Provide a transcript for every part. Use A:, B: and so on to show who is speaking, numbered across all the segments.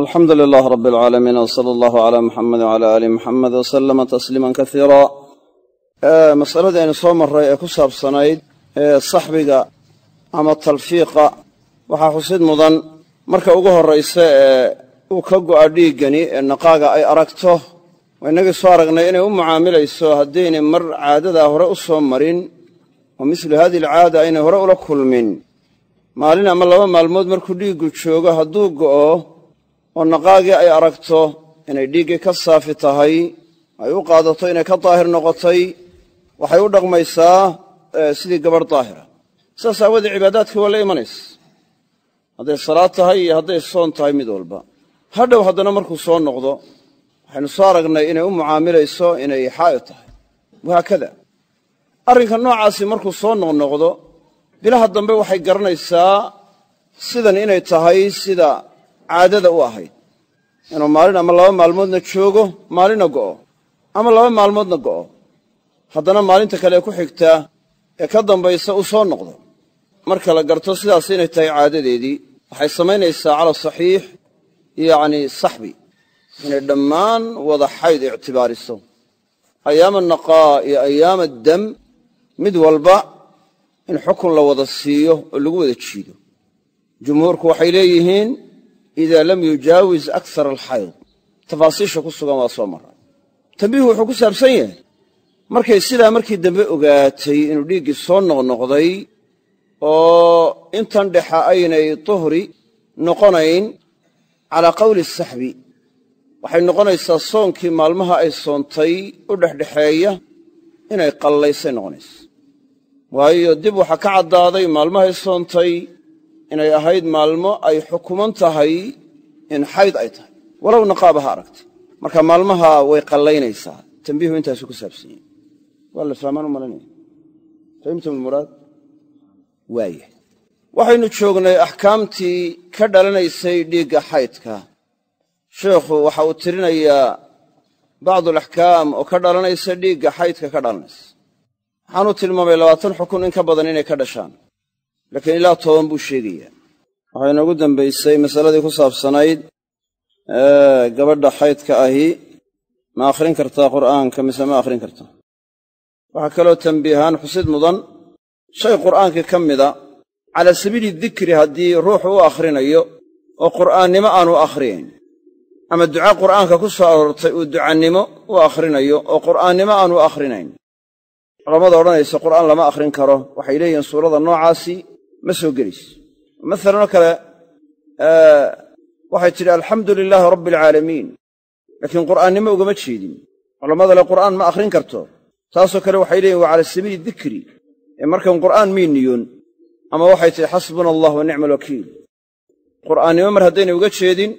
A: alxamdu lilaah rab alcaalamiin w sala allahu calaa muxamed wcala aali muxamed wasalama tasliiman kasiira masaladii aynu soo marray ee ku saabsanayd saxbiga ama talfiiqa waxaa xusid mudan. Marka ugu horraysa ee uu ka go'a dhiiggani ee naqaaga ay aragto waa innagii soo aragnay inay u mucaamilayso haddaynay mar caadadaa hore u soo marin oo mislu haadihi alcaada aynay hore ula kulmin. Maalin ama laba maalmood markuu dhiiggu joogo hadduu go'o oo naqaagii ay aragto inay dhiiggii ka saafi tahay ay u qaadato inay ka daahir noqotay waxay u dhaqmaysaa sidii gabadh daahira. Sidaas aawoodee cibaadaadkii waa la imanaysa. Hadday salaad tahay iyo hadday soon tahay mid walba. Hadhow haddana markuu soo noqdo waxaynu soo aragnay inay u mucaamilayso inay xaa'id tahay. Wahaakada arrinka noocaasi markuu soo noqnoqdo bilaha dambe waxay garanaysaa sidan inay tahay sida caadada u ahayd. Inuu maalin ama laba maalmoodna joogo maalina go'o ama laba maalmoodna go'o haddana maalinta kale ku xigtaa ee ka dambaysa uu soo noqdo. Marka la garto sidaas inay tahay caadadeedii waxay samaynaysaa cala saxiix yacni saxbi. Inay dhammaan wada xayd ictibaariso. Ayaama naqaa iyo ayaama dam mid walba in xukun la wada siiyo oo lagu wada jiido. Jumhuurku waxay leeyihiin ida lam yujaawis akar alxayd tafaasiisha ku sugan waa soo maray tambiihu wuxuu ku saabsan yahay. Markay sidaa markii dambe ogaatay inuu dhiiggii soo noqnoqday oo intan dhexa aynay tuhri noqonayn calaa qowli saxbi. Waxay noqonaysaa soonkii maalmaha ay soontay u dhexdhexeeya inay qallaysay noqonaysa. Waayo dib waxaa ka caddaaday maalmahay soontay inay ahayd maalmo ay xukuman tahay in xayd ay tahay. Walow naqaaba ha aragtay marka maalmaha way qallaynaysaa. Tambiihu intaasu ku saabsan yahy waa la fahmaan u malanaya fahimtum almuraad? Waxaynu joognay axkaamtii ka dhalanaysay dhiigga xaydka. Sheikhu waxa uu tirinayaa bacdualaxkaam oo ka dhalanaysa dhiigga xaydka ka dhalanaysa waxaanuu tilmaamay labaatan xukun in ka badan inay ka dhashaan laakiin ilaa toban buu sheegayaa waxay inoogu dambaysay masaladii ku saabsanayd gabadha xaydka ahi ma akhrin kartaa qur'aanka mise ma akhrin kartaa waxaa kaloo tambiihaan xusid mudan shay qur'aankii ka mida calaa sabiili dikri haddii ruuxu u akhrinayo oo qur'aannimo aanu akhriyayn ama duca qur'aanka ku soo aroortay uu ducannimo u akhrinayo oo qur'aannimo aanu akhrinayn. Culammada odhanaysa qur'aan lama akhrin karo waxay leeyihiin suurada noocaasi ma soo gelayso masalanoo kale waxay tidhi alxamdu lilaahi rabbi alcaalamiin laakiin qur'aannimo ugama jeedin. Culammada le qur'aan ma akhrin karto. Taasoo kale waxay leeyihiin waa cala sabiili dikri. Ee markan qur'aan mii niyoon ama waxay tidhi xasbuna allah wa nicma alwakiil qur'aannimo mar haddaynay uga jeedin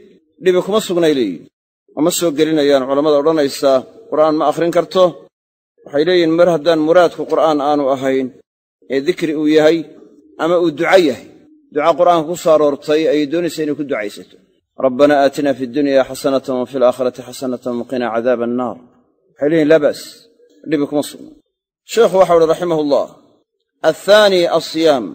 A: dhibi kuma sugnay leeyihiin oma soo gelinayaan culammada odhanaysaa qur'aan ma akhrin karto. Waxay leeyihiin mar haddaan muraadku qur'aan aanu ahayn ee dikri uu yahay ama uu duca yahay. Duca qur'aanka ku soo aroortay ayay doonaysaa inay ku ducaysato. Rabbanaa aatina fi dunya xasanatan wa fi alaakhirati xasanatan waqinaa cadaaba annaar waxay leeyihiin laa dhibi kuma sugna sheikhu waxau uhi raximah ullah athaani alsiyaam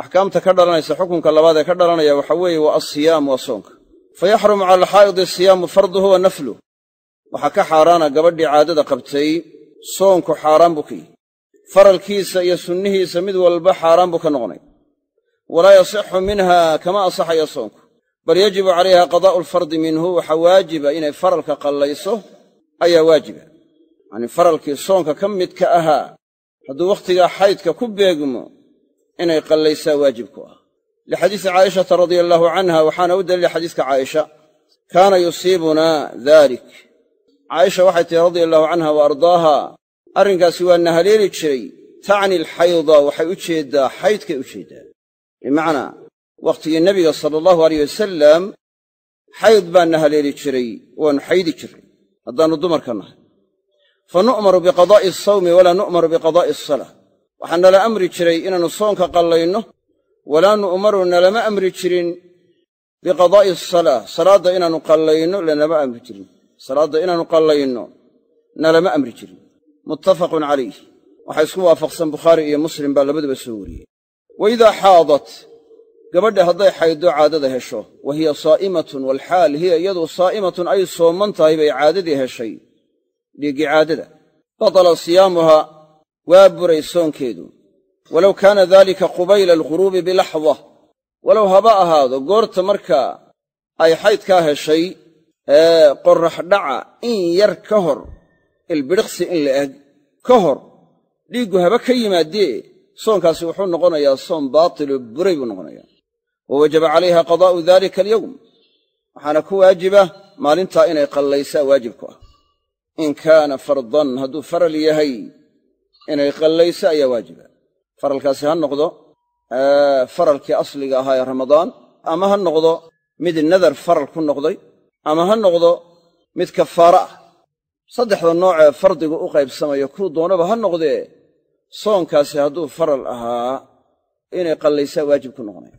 A: axkaamta ka dhalanaysa xukunka labaad ee ka dhalanaya waxa weeye waa alsiyaam waa soonka. Fa yaxrumu cala alxaa'idi siyaamu farduhu wa nafluh waxaa ka xaaraana gabadhii caadada qabtay soonku xaaraan buu ka yihi faralkiisa iyo sunnihiisa mid walba xaaraan buu ka noqonay. Walaa yasixu minha kama asaxaya soonku. Bal yajibu calayha qadaa'u alfardi minhu waxaa waajiba inay faralka qallayso ayaa waajiba. Yacanii faralkii soonka ka midka ahaa hadduu wakhtigaa xaydka ku beegmo inay qallaysaa waajib ku ah. Lixadiisi caa'ishata radia allaahu canha waxaana u daliila xadiiska caaisha kaana yusiibunaa dalik caaisha waxay tihi radia allahu canha wa ardaaha arrinkaasi waa na haleeli jiray. Tacni alxayda waxay u jeeddaa xaydkay u jeeddaa bimacnaa wakhtigii nebiga sala allahu aleyh wasalam xayd baa na haleeli jiray waannu xaydi jirray haddaannu dumarka nahay. Fa nu'maru biqadaa'i asawmi walaa nu'maru biqadaa'i asalaa waxaa nala amri jiray inaannu soonka qallayno walaa nu'maru nalama amri jirin biqadaa'i asalaa salaadda inaannu qallayno lanama amri jirin. Salaadda inaannu qallayno nalama amri jirin muttafaqun calayh. Waxaa isku waafaqsan bukhaari iyo muslim baa labaduba soo wariyey. Wa idaa xaadat gabadha hadday xayddo caadada hesho wa hiya saa'imatun walxaal hiya iyadu saa'imatun ay sooman tahay bay caadadii heshay. Dhiiggii caadada. Batala siyaamuha waa buray soonkeedu. Walow kaana daalika qubayla alghuruubi bilaxda walow haba ahaado goorta markaa ay xaydkaa heshay ee qorrax dhaca in yar ka hor ilbidhiqsi in la eg. Ka hor dhiiggu haba ka yimaadee soonkaasi wuxuu noqonayaa soon baatilo buray buu noqonayaa. Wa wajaba calayha qadaa'u daalika alyowm. Waxaana ku waajiba maalintaa inay qallaysaa waajib ku ah. In kaana fardan hadduu faral yahay inay qallayso ayaa waajiba. Faralkaasi ha noqdo faralkii asliga ahaa ee ramadaan ama ha noqdo mid nadar faral ku noqday ama ha noqdo mid kafaara ah saddexda nooc ee fardigu u qaybsamaya kuu doonaba ha noqdee soonkaasi hadduu faral ahaa inay qallaysaa waajib ku noqonaya.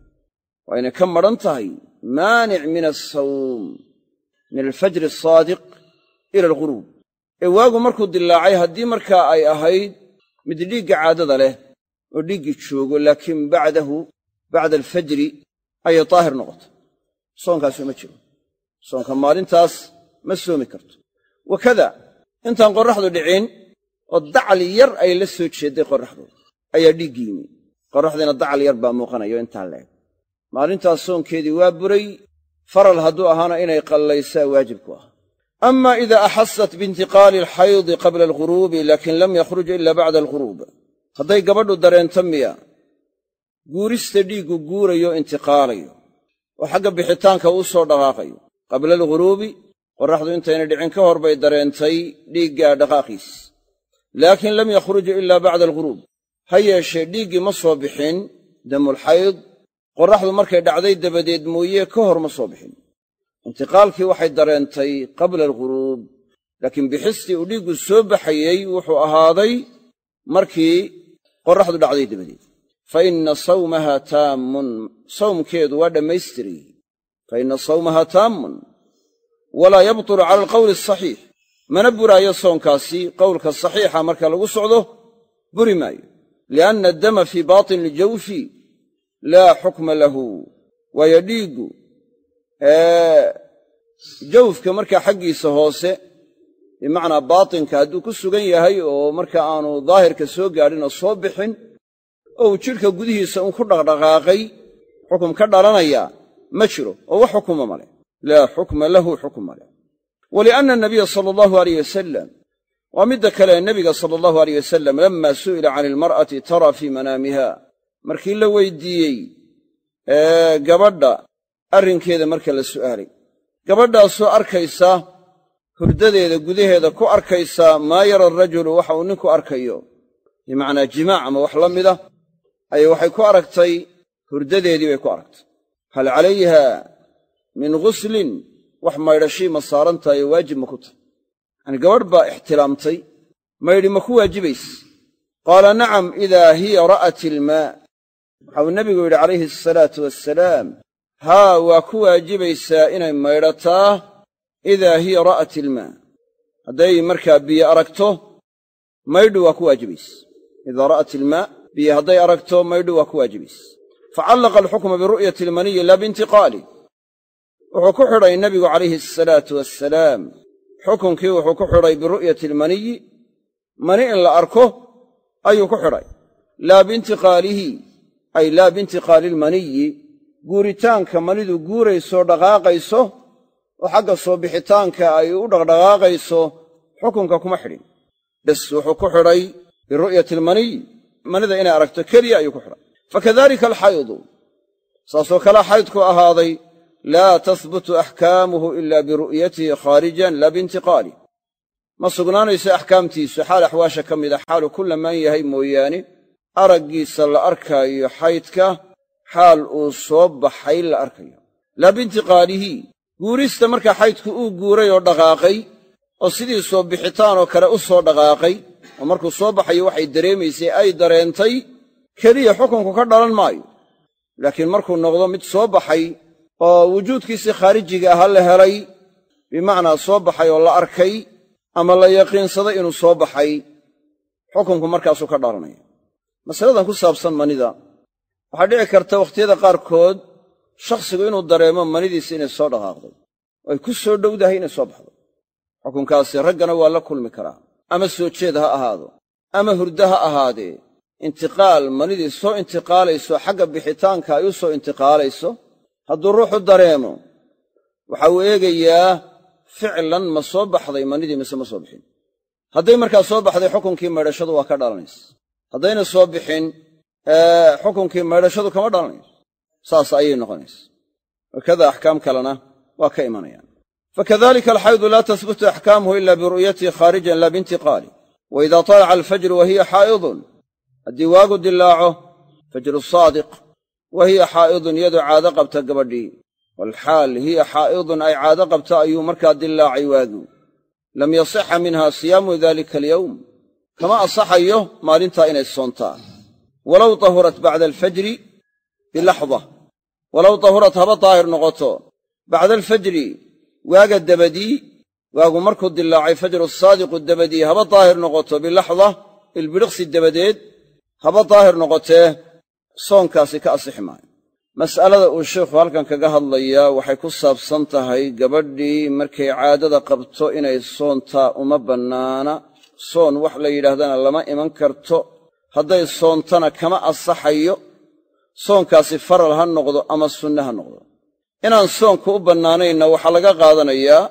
A: Waa inay ka madhan tahay maanic min asawm min alfajri asaadiq ila alghuruub. Ee waagu markuu dilaacay haddii markaa ay ahayd mid dhiigga caadada leh oo dhiiggii joogo laakiin bacdahu bacda alfajri ayay daahir noqoto soonkaasi uma jiro. Soonka maalintaas ma soomi karto. Wakada intaan qorraxdu dhicin oo dacli yar ay la soo jeedday qorraxdu ayaa dhiiggii yimi qorraxdiina dacal yar baa muuqanayo intaan la eg maalintaas soonkeedii waa buray faral hadduu ahaana inay qallaysaa waajib ku ah. Ama ida axasat biintiqaali alxaydi qabla alghuruubi laakin lam yakhruj ila bacda alghuruub. Hadday gabadhu dareento miya guurista dhiiggu guurayo intiqaalayo. Oo xagga bixitaanka uu soo dhaqaaqayo. Qabla alghuruubi qorraxdu intayna dhicin ka hor bay dareentay dhiiggaa dhaqaaqiis laakiin lam yakhruj ilaa bacda alghuruub. Ha yeeshee dhiiggii ma soo bixin damulxayd qorraxdu markay dhacday dabadeed mooye ka hor ma soo bixin. Intiqaalkii waxay dareentay qabla alghuruub. Laakiin bixistii uu dhiiggu soo baxayey wuxuu ahaaday markii qorraxdu dhacday dabadeed. Fa inna sawmaha taammun sawmkeedu waa dhammaystiray fa inna sawmaha taammun walaa yabtulu cala alqowli asaxiix mana buraayo soonkaasi qowlka saxiixa marka lagu socdo buri maayo. Lianna addama fii baatini iljawfi laa xukma lahu. Waayo dhiiggu jawfka markaa xaggiisa hoose bimacnaa baatinka hadduu ku sugan yahay oo marka aanu daahirka soo gaadhin oo soo bixin oo uu jidhka gudihiisa uun ku dhaqdhaqaaqay xukum ka dhalanaya ma jiro oo wax xukuma male laa xukma lahu xukum male walianna anabiya sala allahu alayh wasalam waa midda kale nebiga sala allahu alayh wasalam lamma su'ila can ilmar'ati tara fii manaamiha. Markii la weydiiyey gabadha arrinkeeda marka la su'aalay. Gabadhaasoo arkaysa hurdadeeda gudaheeda ku arkaysa maa yara arajulu waxa uu ninku arkayo. Bimacnaa jimaac ama wax la mida ayay waxay ku aragtay hurdadeedii bay ku aragtay. Hal calayha min ghuslin wax maydhashii ma saaran tahay oo waajib ma ku tahay. Yacanii gabadh baa ixtilaamtay maydhi ma ku waajibayse qaala nacam idaa hiya ra'at ilmaa. Waxauu nebigu yidhi calayhi asalaatu wassalaam haa waa ku waajibaysaa inay maydhataa idaa hiya ra'at ilmaa. Hadday markaa biyo aragto maydhu waa ku waajibayse idaa ra'at ilmaa biyo hadday aragto maydhu waa ku waajibayse facallaqa alxukma biru'yati almaniyi laa biintiqaali wuxuu ku xidhay nebigu calayhi asalaatu wassalaam. Xukunkii wuxuu ku xidhay biru'yati almaniyi. Mani in la arko ayuu ku xidhay. Laa biintiqaalihi ay laa biintiqaali ilmaniyi guuritaanka manidu guuraysoo dhaqaaqayso oo xagga soo bixitaanka ay u dhaqdhaqaaqayso xukunka kuma xidhin. Bes wuxuu ku xidhay biru'yati almaniy manida inay aragto keliya ayuu ku xidhay. Fakadalika alxaydu saasoo kalea xaydku ahaaday laa tahbutu axkaamuhu ila biru'yatihi khaarijan laa biintiqaalih ma sugnaanayso axkaamtiisu xaal axwaasha ka mida xaalu ku lamaan yahay mooyaane araggiisa la arkaayo xaydka xaal uu soo baxay la arkayo. Laa biintiqaalihi guurista markaa xaydku uu guuray oo dhaqaaqay oo sidii soo bixitaanoo kale u soo dhaqaaqay oo markuu soo baxayo waxay dareemaysay ay dareentay keliya xukunku ka dhalan maayo. Laakiin markuu noqdo mid soo baxay oo wujuudkiisii khaarijiga aha la helay bimacnaa soo baxay oo la arkay ama la yaqiinsaday inuu soo baxay xukunku markaasuu ka dhalanaya. Masaladan ku saabsan manida waxaa dhici karta wakhtiyada qaarkood shakhsigu inuu dareemo manidiisa inay soo dhaqaaqday oo ay ku soo dhowdahay inay soo baxdo. Xukunkaasi raggana waa la kulmi karaa ama soo jeed ha ahaado ama hurdo ha ahaadee intiqaal manidii soo intiqaalayso xagga bixitaanka ay u soo intiqaalayso hadduu ruuxu dareemo waxa uu eegayaa ficlan ma soo baxday manidii mise ma soo bixin. Hadday markaa soo baxday xukunkii maydhashadu waa ka dhalanaysa. Haddayna soo bixin xukunkii maydhashadu kama dhalanayso. Saas ayay noqonaysa. Wakada axkaam kalena waa ka imanayaan. Fakadalika alxaydu laa tahbutu axkaamuhu ila biru'yatihi khaarijan la biintiqaali wa ida talaca alfajru wa hiya xaa'idun haddii waagu dilaaco fajru saadiq wa hiya xaa'idun iyadoo caado qabta gabadhii walxaal hiya xaa'idun ay caado qabta ayuu markaa dilaacay waagu lam yasixa minha siyaamu dalika alyowm. Kama asaxayo maalintaa inay soontaa. Walow tahurat bacda alfajri bilaxda. Walow tahurat haba daahir noqoto. Bacda alfajri waaga dabadii waagu markuu dilaacay fajru saadiqu dabadii haba daahir noqoto. Bilaxda ilbidhiqsi dabadeed haba daahir noqotee soonkaasi ka asixi maayo mas'alada uu sheikhu halkan kaga hadlayaa waxay ku saabsan tahay gabadhii markay caadada qabto inay soontaa uma bannaana. Soon wax la yidhaahdana lama iman karto. Hadday soontana kama asaxayo. Soonkaasi faral ha noqdo ama sunne ha noqdo. Inaan soonku u bannaanaynna waxaa laga qaadanayaa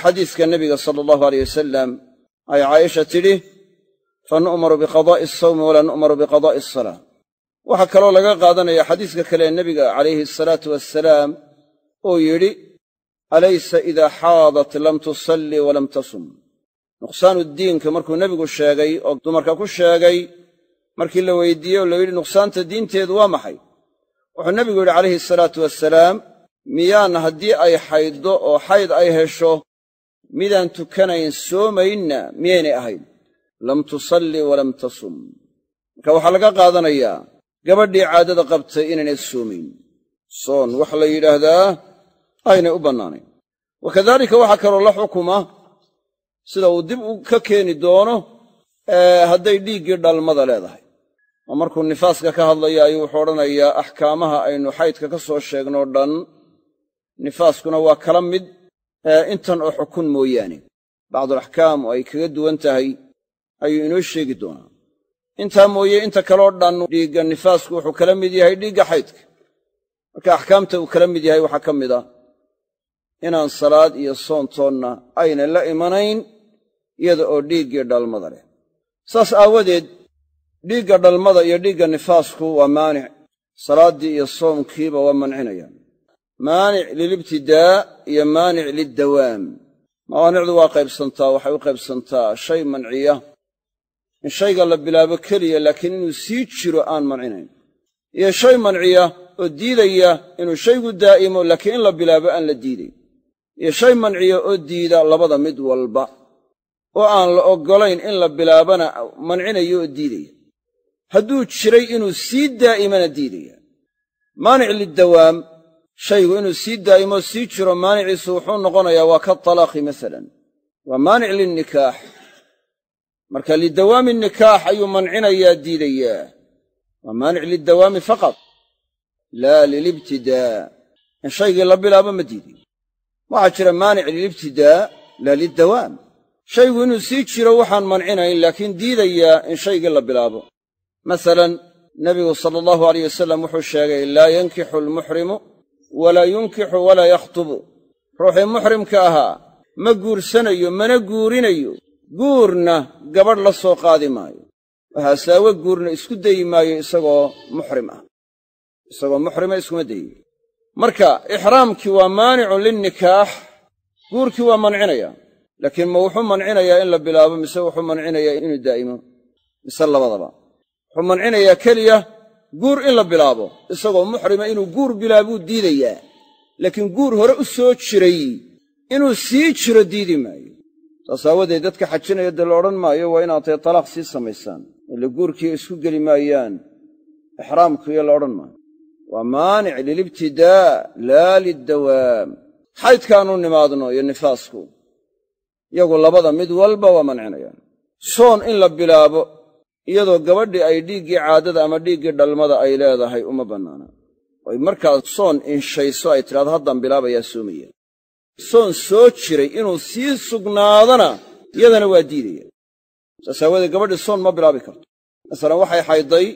A: xadiiska nebiga sala allahu aleyh wasalam ay caaisha tidhi fa nu'maru biqadaa'i asawmi walaa nu'maru biqadaa'i asalaa waxaa kaloo laga qaadanaya xadiiska kale ee nebiga calayhi asalaatu wassalaam uu yidhi alaysa idaa xaadat lam tusalli walam tasum. Nuqsaanu diinka markuu nebigu sheegay oo dumarka ku sheegay markii la weydiiyey oo la yidhi nuqsaanta diinteedu waa maxay? Wuxuu nebigu yidhi calayhi salaatu wasalaam miyaan haddii ay xayddo oo xayd ay hesho midaan tukanayn soomaynna miyaynay ahayn. Lam tusalli walam tasum. Marka waxaa laga qaadanayaa gabadhii caadada qabtay inaynay soomayn soon waxa la yidhaahdaa aynay u bannaanayn. Wa kadalika waxaa kaloo la xukuma sida uu dib ka keeni doono hadday dhiiggii dhalmada leedahay. Oo markuu nifaaska ka hadlayo ayuu wuxuu odhanayaa axkaamaha aynu xaydka ka soo sheegnoo dhan nifaaskuna waa kala mid intan oo xukun mooyaane. Bacdulaxkaam oo ay kaga duwan tahay ayuu inoo sheegi doonaa intaa mooye inta kaloo dhan dhiigga nifaasku wuxuu kala mid yahay dhiigga xaydka. Marka axkaamta uu kala mid yahay waxaa ka mid ah inaan salaad iyo soontoonna ayna la imanayn iyada oo dhiiggii dhalmada leh. Saas aawadeed dhiigga dhalmada iyo dhiigga nifaasku waa maanic. Salaaddii iyo soomkiiba waa mancinayaan maanic lilibtidaa iyo maanic liddawaam. Mawaanicdu waa qaybsantaa waxay u qaybsantaa shay manciya in shayga la bilaabo keliya laakiin inuu sii jiro aan mancinayn. Iyo shay manciya oo diidaya inuu shaygu daa'imo laakiin in la bilaabo aan la diidayn iyo shay manciya oo diida labada mid walba oo aan la oggolayn in la bilaabana mancinayo oo diidaya. Hadduu jiray inuu sii daa'imana diidaya. Maanic liddawaam shaygu inuu sii daa'imo sii jiro maaniciisu wuxuu noqonayaa waa ka talaaqi masalan. Waa maanic lilnikaax marka lidawaami nikaax ayuu mancinayaa diidayaa. Waa maanic liddawaami faqad laa lilibtidaa. In shaygii la bilaabo ma diidayo waxaa jira maanic lilibtidaa laa liddawaam shaygu inuu sii jiro waxaan mancinayn laakiin diidayaa in shaygii la bilaabo. Masalan nebigu sala allahu alayh wasalam wuxuu sheegay laa yankixu almuxrimu walaa yunkixu walaa yakhtubu. Ruuxii muxrimka ahaa ma guursanayo mana guurinayo guurna gabadh la soo qaadi maayo. Waxaasaawe guurna isku dayi maayo isagoo muxrim ah. Isagoo muxrima iskuma dayiyo marka ixraamkii waa maanicun lilnikaax guurkii waa mancinaya laakiin ma wuxuu mancinayaa in la bilaabo mise wuxuu mancinayaa inuu daa'imo? Mise labadaba? Wuxuu mancinayaa keliya guur in la bilaabo isagoo muxrima inuu guur bilaabuu diidayaa. Laakiin guur hore u soo jiray inuu sii jiro diidi maayo saas aawadeed dadka xajinaya dee la odhan maayo waa inaad tahay talaaq sii samaysaan ila guurkiiyo isku geli maayaan ixraamkuiyo la odhan maayo. Waa maanic lilibtidaa laa liddawaam. Xaydkaanu nimaadno iyo nifaasku yagu labada mid walba waa mancinayaan. Soon in la bilaabo iyadoo gabadhii ay dhiiggii caadada ama dhiiggii dhalmada ay leedahay uma bannaana. Oy markaas soon inshayso ay tidhahdo haddaan bilaabayaa soomaya soon soo jiray inuu sii sugnaadana iyadana waa diidaya. Saas aawoodee gabadhii soon ma bilaabi karto. Masalan waxay xaydday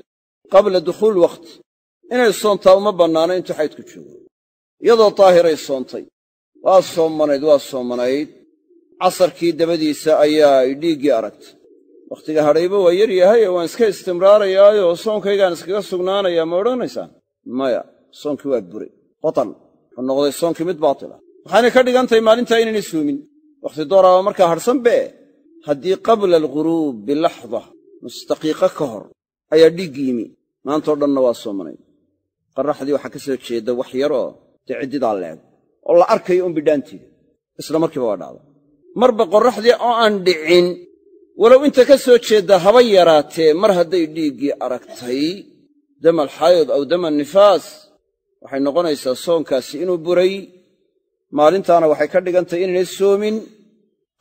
A: qabla dukhuul wakhti inay soontaa uma bannaano intuu xaydku joogo. Iyadoo daahiray soontay. Waa soomanayd waa soomanayd. Casarkii dabadiisa ayaa ay dhiiggii aragtay. Wakhtiga hadhayba waa yar yahay waan iska istimraarayaayoo soonkaygaan iskaga sugnaanayaa ma odhanaysaan? Maya soonkii waa buray. Batal wuxuu noqday soonkii mid baatila waxaynay ka dhigan tahay maalintaa inaynay suumin wakhti dooraaba markaa hadhsan bee? Haddii qabla alghuruub bilaxda musdaqiiqo ka hor ayaa dhiiggi yimi maantao dhanna waa soomanayd qarraxdii waxaa ka soo jeedda wax yaroo dee ciddidaa leeg oo la arkayo un bidhaanteeda isla markiiba waa dhacda marba qorraxdii oo aan dhicin walow inta ka soo jeedda haba yaraatee mar hadday dhiiggii aragtay damal xayd aw dama nifaas waxay noqonaysaa soonkaasi inuu buray maalintaana waxay ka dhigan tahay inaynay soomin.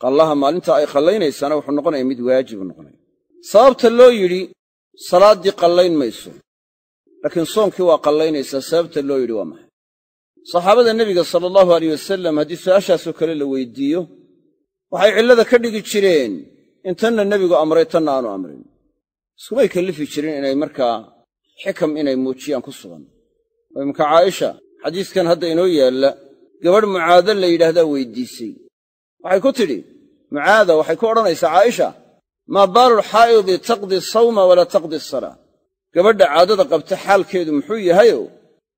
A: Qallaha maalintaa ay qallaynaysana wuxuu noqonaya mid waajibu noqonaya. Sababta loo yidhi salaaddii qallayn mayso laakiin soonkii waa qallaynaysaa sababta loo yidhi waa maxay? Saxaabada nebiga sala allahu aleyh wasalam haddii su'aashaasoo kale la weydiiyo waxay cillada ka dhigi jireen in tanna nebigu amray tanna aanu amrin. Iskumay kallifi jirin inay markaa xikam inay muujiyaan ku sugan. Oo caaisha xadiiskan hadda inoo yaalla gabadh mucaado la yidhaahdaa weyddiisay waxay ku tidhi mucaada waxay ku odhanaysaa caaisha maa baalulxaa'idi taqdi sawma walaa taqdi asalaa gabadha caadada qabta xaalkeedu muxuu yahayo?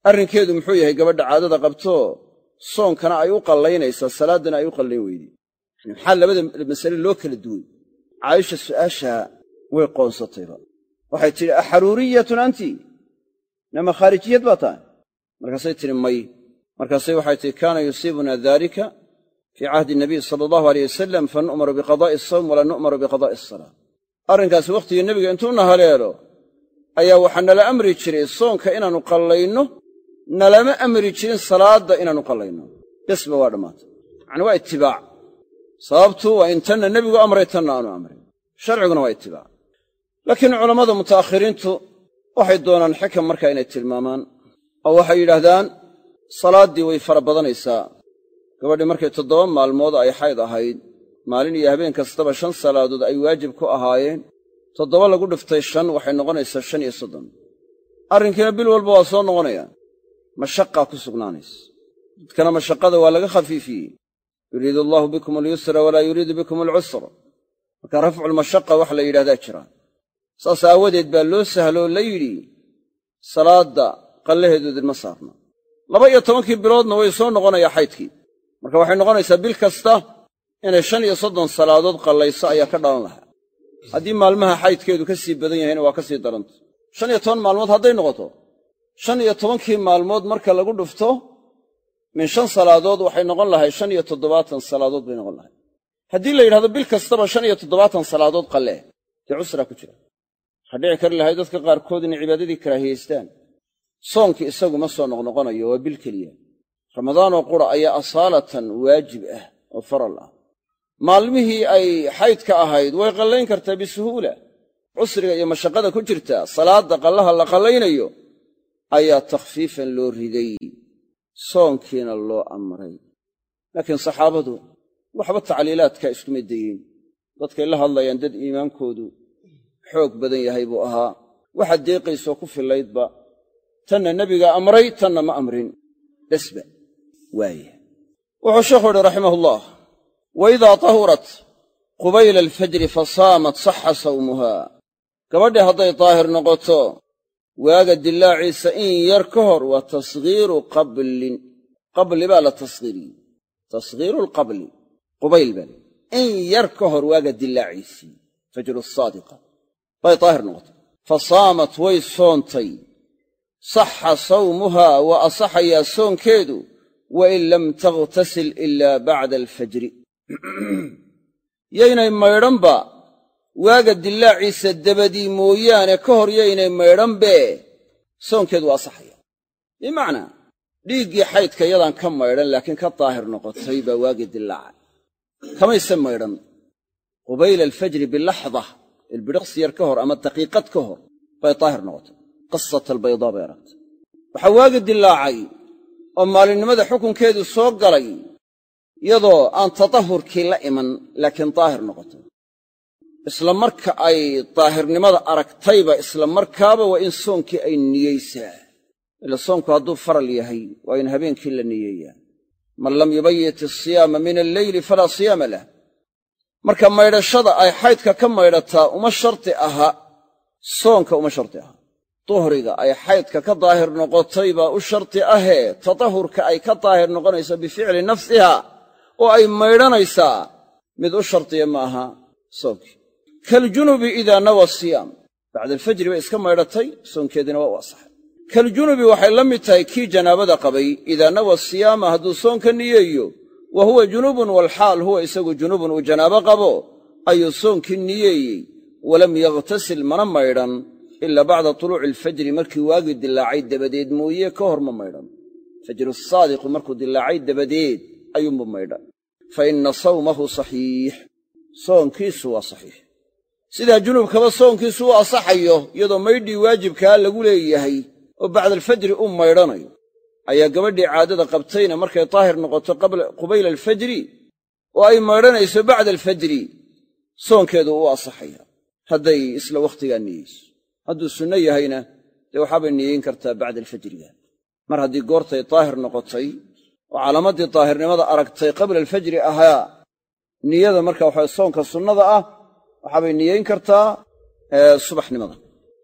A: Arrinkeedu muxuu yahay gabadha caadada qabtoo soonkana ay u qallaynaysaa salaaddana ay u qallayn weyday maxaa labada masale loo kala duway? Caaisha su'aashaa way qoonsatayba waxay tidhi axaruuriyatun anti nama khaarijiyad baa tahay. Markaasay tidhi may markaasay waxay tihi kaana yusiibuna dalika fii cahdi nabiy sala allahu aleyh wasalam fa nu'maru biqadaa'i asawm walaa nu'maru biqadaa'i asalaa arrinkaasi wakhtigii nebiga intuuna haleelo ayaa waxaa nala amri jiray soonka inaannu qallayno nalama amri jirin salaadda inaannu qallayno. Besba waa dhammaatay. Yacani waa itibaac sababtu waa in tanna nebigu amray tanna aanu amrin. Sharciguna waa itibaac laakiin culammada muta'akhiriintu waxay doonaan xikam markaa inay tilmaamaan oo waxay yidhaahdaan salaaddii way fara badanaysaa. Gabadhii markay toddoba maalmood ay xayd ahayd maalin iyo habeen kastaba shan salaadood ay waajib ku ahaayeen toddoba lagu dhiftay shan waxay noqonaysaa shan iyo soddon. Arrinkiina bil walba waa soo noqonaya mashaqaa ku sugnaanaysa. Dadkana mashaqada waa laga khafiifiyey. Yuriidu allaahu bikum alyusra walaa yuriidu bikum alcusra marka rafculmashaqa wax la yidhahdaa jira. Saas aawadeed baa loo sahloo la yidhi salaadda qallaheedu idinma saarna laba iyo tobankii biloodna way soo noqonayaa xaydkii. Marka waxay noqonaysaa bil kasta inay shan iyo soddon salaadood qallayso ayaa ka dhalan lahaa. Haddii maalmaha xaydkeedu ka sii badan yahayna waa ka sii daranta. Shan iyo toban maalmood hadday noqoto. Shan iyo tobankii maalmood marka lagu dhufto min shan salaadood waxay noqon lahay shan iyo toddobaatan salaadood bay noqon lahay. Haddii la yidhahdo bil kastaba shan iyo toddobaatan salaadood qallee dee cusraa ku jira. Waxaa dhici kari lahay dadka qaarkood inay cibaadadii karaahiyaystaan soonkii isagu ma soo noqnoqonayo waa bil keliya. Ramadaanoo qura ayaa asaalatan waajib ah oo faral ah. Maalmihii ay xaydka ahayd way qallayn kartaa bisuhuula. Cusriga iyo mashaqada ku jirta salaadda qallaha la qallaynayo ayaa takhfiifan loo riday. Soonkiina loo amray. Laakiin saxaabadu waxba tacliilaadkaa iskuma dayin dadkay la hadlayaan dad iimaankoodu xoog badan yahay buu ahaa. Waxa deeqaysoo ku fillaydba tanna nebiga amray tanna ma amrin. Besba waaya wuxuu sheekhu yidhi raximahullah wa idaa tahurat qubayla alfajri fa saamat saxa sawmuhaa gabadhii hadday daahir noqoto waaga dillaaciisa in yar ka hor waa tasghiiru qablin. Qabli baa la tasghiiriyey. Tasghiiru lqabli. Qubayl baa li in yar ka hor waaga dillaaciisii fajru saadiqa. Bay daahir noqotay. Fa saamat way soontay saxa sawmuhaa waa asaxayaa soonkeedu wain lam takhtasil ilaa bacda alfajri. Yaynay maydhanba waaga dillaaciisa dabadii mooyaane ka hor yaynay maydhanbee soonkeedu waa asaxaya bimacnaa dhiiggii xaydka yadaan ka maydhan laakiin ka daahir noqotay baa waagii dillaaca kamayse maydhan qubayla alfajri bilaxda ilbidhiqsi yar ka hor ama daqiiqad ka hor bay daahir noqotay qasat albaydaa bay aragtay. Waxaa waagi dilaacay oo maalinimada xukunkeedu soo galay iyadoo aan tatahurkii la iman laakiin daahir noqotay. Isla marka ay daahirnimada aragtayba isla markaaba waa in soonkii ay niyeysaa. Ila soonku hadduu faral yahay waa in habeenkii la niyeeyaa. Man lam yubayit asiyaama min alleyli falaa siyaama lah. Marka maydhashada ay xaydka ka maydhataa uma sharti aha soonka uma sharti aha duhriga ay xaydka ka daahir noqotay baa u sharti ahee tatahurka ay ka daahir noqonayso bificli nafsiha oo ay maydhanaysaa mid u shartiya ma aha soonkii kaljunubi idaa nawa siyaam bacda alfajri bay iska maydhatay soonkeediina waa u asaxay kaljunubi waxay la mid tahay kii janaabada qabay idaa nawa siyaama hadduu soonka niyeeyo wa huwa junubun walxaal huwa isagu junubun uu janaabo qabo ayuu soonkii niyeeyey walam yakhtasil mana maydhan ilaa bacda tuluuci alfajri markii waagii dilaacay dabadeed mooye ka hor ma maydhan fajru saadiqu markuu dilaacay dabadeed ayuunbu maydhan fa inna sawmahu saxiix soonkiisu waa saxiix sidaa junubkaba soonkiisu u asaxayo iyadoo maydhii waajibkaa lagu leeyahay oo bacda alfajri uu maydhanayo ayaa gabadhii caadada qabtayna markay daahir noqoto qubayla alfajri oo ay maydhanayso bacda alfajri soonkeedu u asaxaya hadday isla wakhtigaa niyeyso hadduu sunno yahayna dee waxaabay niyeyn kartaa bacda alfajriga mar haddii goortay daahir noqotay oo calaamaddii daahirnimada aragtay qabla alfajri ahaa niyada marka waxa soonka sunnada ah waxaabay niyeyn kartaa subaxnimada.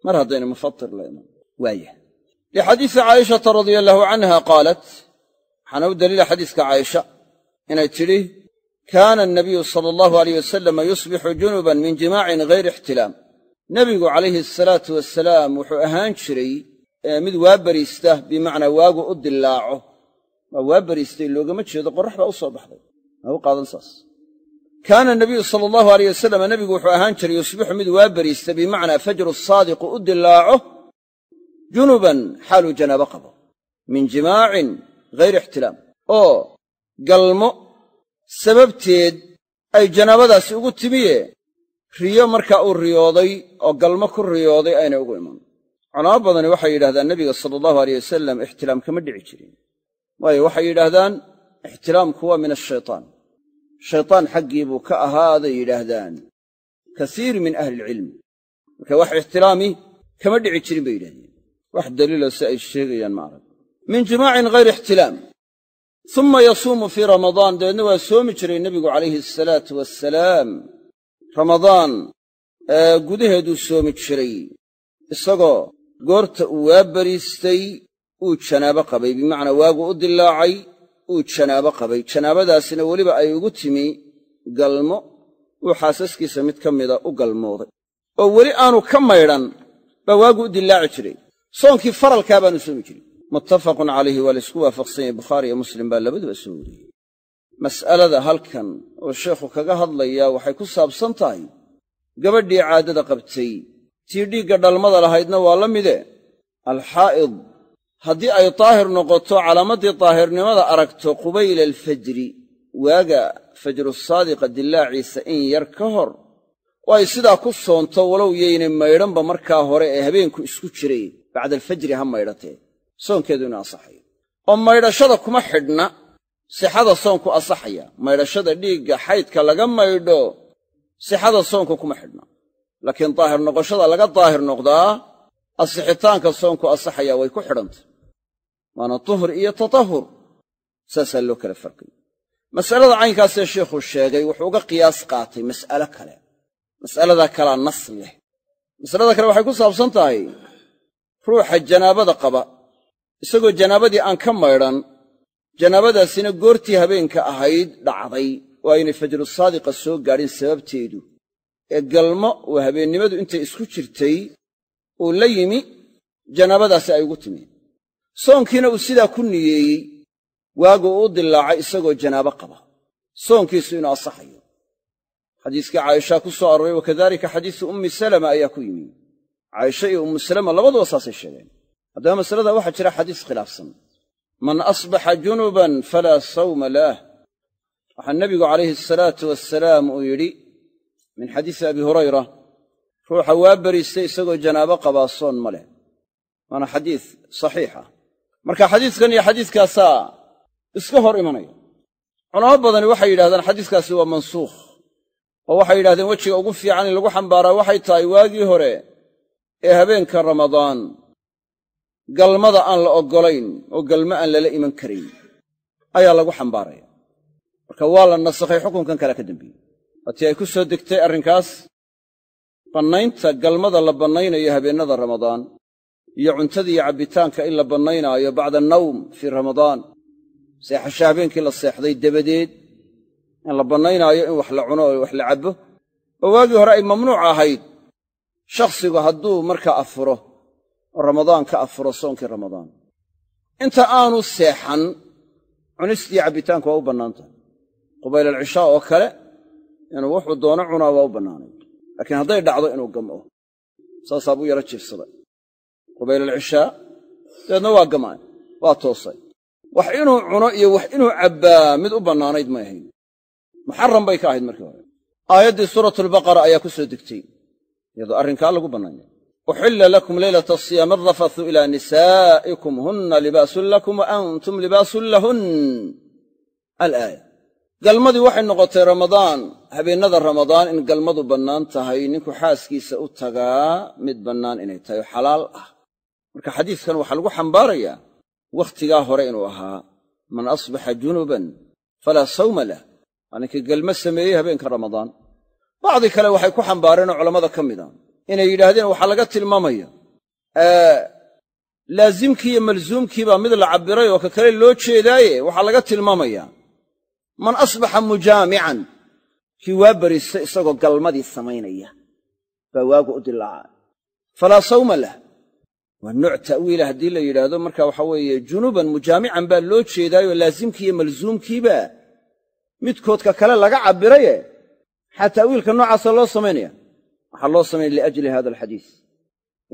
A: Mar haddayna mufatir la iman waaya lixadiisi caayishata radia allaahu canha qaalat waxaana u daliila xadiiska caaisha inay tidhi kaana anabiyu sala allahu alayh wasalama yusbixu junuban min jimaacin hayri ixtilaam nebigu calayhi asalaatu wasalaam wuxuu ahaan jiray mid waa bariista bimacnaa waagu u dilaaco waa waa bariistay loogama jeedo qorrax baa u soo baxday. Ma u qaadan saas? Kaana nabiyu sala allahu alayh wasalam nebigu wuxuu ahaan jiray yusbixu mid waa bariista bimacnaa fajru saadiqu u dilaaco junuban xaaluu janaabo qabo min jimaacin hayri ixtilaam. Oo galmo sababteed ay janaabadaasi ugu timiye riyo markaa uu riyooday oo galmo ku riyooday aynay ugu iman. Culamo badani waxay yidhahdaan nebiga sala allahu aleyh wasalam ixtilaam kama dhici jirin. Waayo waxay yidhaahdaan ixtilaamku waa min ashaytaan shaytaan xaggii buu ka ahaaday yidhaahdaan. Kasiir min ahli ilcilmi marka wax ixtilaami kama dhici jirin bay yidhahdeen wax daliilo si ay sheegayaan ma arag. Min jimaacin hayri ixtilaam uma yasuumu fii ramadaan. Dabeedna waa soomi jiray nebigu calayhi asalaatu wassalaam ramadaan gudaheeduu soomi jiray. Isagoo goorta uu waa bariistay uu janaabo qabay. Bimacnaa waagu u dilaacay uu janaabo qabay. Janaabadaasina weliba ay ugu timi galmo. Uu xaasaskiisa mid ka mida u galmooday. Oo weli aanu ka maydhan baa waagu u dillaaci jiray. Soonkii faralkaa baanu soomi jiray. Muttafaqun calayhi waa laysku waafaqsan yahay. Bukhaari iyo muslim baa labaduba soo wariyey mas'alada halkan oo sheekhu kaga hadlayaa waxay ku saabsan tahay gabadhii caadada qabtay tii dhiigga dhalmada lahaydna waa la mide. Alxaa'id haddii ay daahir noqoto calaamaddii daahirnimada aragto qubayla alfajri waaga fajru saadiqa dillaaciisa in yar ka hor oo ay sidaa ku soonto walow yaynay maydhanba markaa hore ee habeenku isku jiray bacda alfajri ha maydhatee. Soonkeedu inu asaxayo oo maydhashada kuma xidhna sixada soonku asaxaya maydhashada dhiigga xaydka laga maydho sixada soonku kuma xidhna. Laakiin daahir noqoshada laga daahir noqdaa asixitaanka soonku asaxaya way ku xidhantay. Waana tuhur iyo tatahur saasaa loo kala farqay. Mas'alada caynkaasee sheikhuu sheegay wuxuu uga qiyaas qaatay mas'alo kale mas'aladaa kalaa nas leh. Masalada kale waxay ku saabsan tahay ruuxa janaabada qaba isagoo janaabadii aan ka maydhan janaabadaasina goortii habeenka ahayd dhacday oo aynay fajru saadiqa soo gaadhin sababteedu. Ee galmo uu habeennimadu intay isku jirtay uu la yimi janaabadaasi ay ugu timi soonkiina uu sidaa ku niyeeyey waagu uu u dillaacay isagoo janaabo qaba. Soonkiisu inuu asaxayo. Xadiiskii caaishaa ku soo arooray wakadalika xadiisu ummi salama ayaa ku yimi. Caaisha iyo ummu salama labaduba saasay sheegeen. Haddaba masalada waxaa jira xadiis khilaafsan man asbaxa junuban falaa sawma laah waxaa nebigu calayhi asalaatu wasalaam uu yidhi min xadiisi abi hurayra ruuxa waa beriistay isagoo janaabo qabaa soon ma leh. Waana xadiis saxiixa marka xadiiskan iyo xadiiskaasaa iska hor imanaya culamo badani waxay yidhahdaan xadiiskaasi waa mansuukh oo waxay yidhahdeen wejiga ugu fiican in lagu xambaaraa waxay tahay waagii hore ee habeenka ramadaan galmada aan la oggolayn oo galmo aan lala iman karayn ayaa lagu xambaaraya. Marka waa la nasakhay xukunkan kale ka dambeeyey. Waatii ay ku soo degtay arrinkaas bannaynta galmada la bannaynayo habeennada ramadaan iyo cuntada iyo cabbitaanka in la bannaynaayo bacda nawm fii ramadaan seexasha habeenkii la seexday dabadeed in la bannaynaayo in wax la cuno oo wax la cabbo oo waagii hore ay mamnuuc ahayd shakhsigu hadduu markaa afuro oo ramadaan ka afuro soonkii ramadaan. Inta aanu seexan cunistii cabbitaanku waa u bannaan tahay alcishaa oo kale inuu wuxuu doono cunaa waa u bannaanay laakiin hadday dhacdo inuu gam'o. Saasaa buu yaro jiifsaday. Qubayl alcishaa dabeedna waa gam'ay waa toosay. Wax inuu cuno iyo wax inuu cabbaa mid u bannaanayd may ahayn. Muxaram bay ka ahayd markii hore. Aayaddii suuratulbaqara ayaa ku soo degtay iyadoo arrinkaa lagu bannaanya uxilla lakum leylata asiyaami arafathu ilaa nisaa'ikum hunna libaasun lakum wa antum libaasun lahun alaaya galmadii waxay noqotay ramadaan habeennada ramadaan in galmadu bannaan tahay ninku xaaskiisa u tagaa mid bannaan inay tahay oo xalaal ah marka xadiidkan waxaa lagu xambaarayaa wakhtigaa hore inuu ahaa man asbaxa junuban falaa sawma lah waa ninkii galmo sameeyey habeenka ramadaan bacdi kale waxay ku xambaareenoo culammada ka mid a inay yidhaahdeen waxaa laga tilmaamaya. Laazimkii iyo malzuumkii baa mid la cabbiray oo ka kale loo jeedaaye waxaa laga tilmaamaya. Man asbaxa mujaamican kii waa beriista isagoo galmadii samaynaya baa waagu u dilaaca falaa sawma lah. Waa nooc ta'wiila haddii la yidhaahdo marka waxa weeye junuban mujaamican baa loo jeedaayoo laazimkii iyo malzuumkiiba midkoodka kale laga cabbiraye. Maxaa ta'wiilka noocaasa loo samaynaya waxaa loo samaynaya liajli hada alxadiis.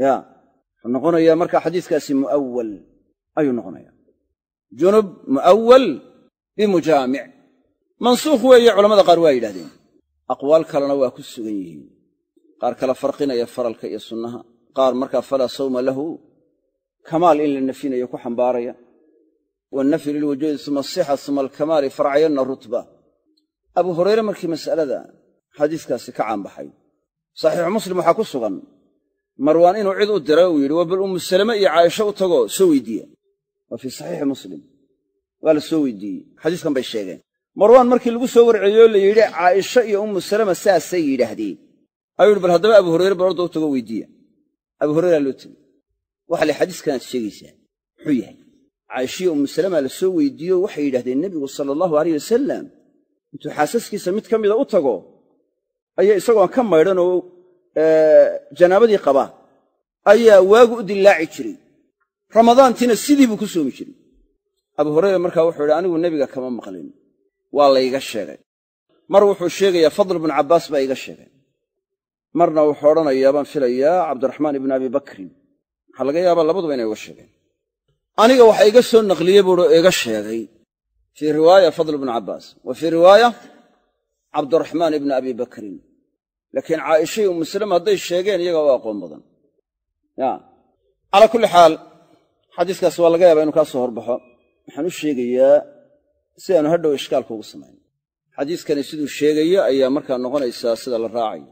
A: Ya wuxuu noqonayaa marka xadiiskaasi mu'awal ayuu noqonaya junub mu'awal bimujaamic mansuukh weeye culamada qaar waa yidhahdeen aqwaal kalena waa ku sugan yihiin. Qaar kala farqinaya faralka iyo sunnaha. Qaar markaa falaa sawma lahu kamaal in la nafinayo ku xambaaraya. Wannafyu lilwujuudi suma asixa suma alkamaali farcayanna rutba. Abu hurayre markii mas'alada xadiiskaasi ka caanbaxay saxiixu muslim waxaa ku sugan marwaan inuu cid u diray uu yidhi waa bal ummu salame iyo caaisho u tagoo soo weydiiya waa fii saxiixi muslim. Waa la soo weydiiyey. Xadiiskan bay sheegeen. Marwaan markii lagu soo warceliyoo la yidhi caaisho iyo ummu salama saasay yidhaahdeen ayuu yidhi bal haddaba abu hurayre bal orda u tagoo weydiiya. Abu hurayraa loo tegey. Waxa la xadiiskanaad sheegaysaa. Muxuu yahay caaishiyo ummu salama la soo weydiiyo waxay yidhahdeen nebigu sala allahu alayh intuu xaasaskiisa mid ka mida u tago ayaa isagoon ka maydhan oo janaabadii qabaa ayaa waagu u dillaaci jiray. Ramadaantiina sidii buu ku soomi jiray. Abu hurayra markaa wuxuu yidhi anigu nebiga kama maqlin. Waa layga sheegay. Mar wuxuu sheegayaa fadl bnu cabbaas baa iga sheegay. Marna wuxuu odhanayaa baan filayaa cabdiraxmaan ibnu abi bakrin. Waxaa laga yaabaa labaduba inay uga sheegeen. Aniga waxa iga soo naqliyey buuhi iga sheegay. Fii riwaaya fadl bnu cabbaas. Wa fii riwaaya cabdiraxmaan ibni abi bakrin. Laakiin caaishay ummu salama hadday sheegeen iyaga u aqoon badan. Ya. Calaa kulli xaal xadiiskaas waa laga yaabaa inu kaa soo horbaxo. Waxaan u sheegayaa si aanu hadhow ishkaalka ugu samayn. Xadiiskani siduu sheegayo ayaa markaa noqonaysaa sida la raacayo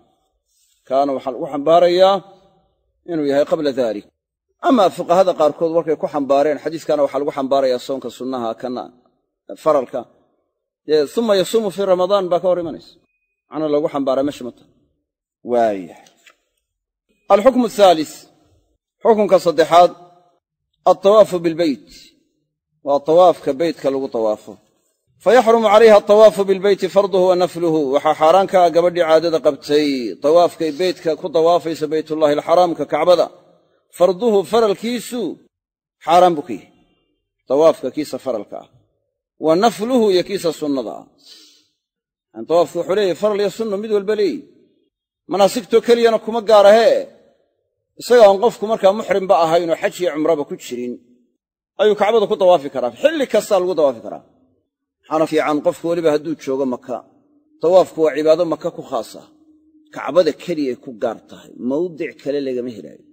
A: kaana waxaa lagu xambaarayaa inuu yahay qabla dalik amaa fuqahada qaarkood warkay ku xambaareen xadiiskana waxaa lagu xambaarayaa soonka sunnaha kana faralka dee uma yasuumu fii ramadaan baa ka hor imanaysa. Macna lagu xambaaraa meesha mata. Waaya alxukmu athaalis xukunka saddexaad altawaafu bilbeyt waa tawaafka beytka lagu tawaafo. Fayaxrumu calayha atawaafu bilbeyti farduhu wa nafluhu. Waxaa xaaraan ka ah gabadhii caadada qabtay. Tawaafkay beytka ku tawaafaysa beytullaahi alxaraamka kacbada. Farduhu faralkiisu xaaraan buu ka yahay. Tawaafka kiisa faralka ah wa nafluhu iyo kiisa sunnada. Ah yani tawaafku wuxuu leeyahy faral iyo sunna mid walba leeyi manaasigtoo keliyana kuma gaarahee isaga aan qofku markaa muxrimba ahaynoo xaj iyo cumraba ku jirin ayuu kacbada ku dawaafi karaa. Xilli kastaa lagu dawaafi karaa. Waxaana fiican qofku weliba hadduu joogo maka tawaafku waa cibaado maka ku khaasa. Kacbada keliyay ku gaar tahay. Mawdic kale lagama helaayo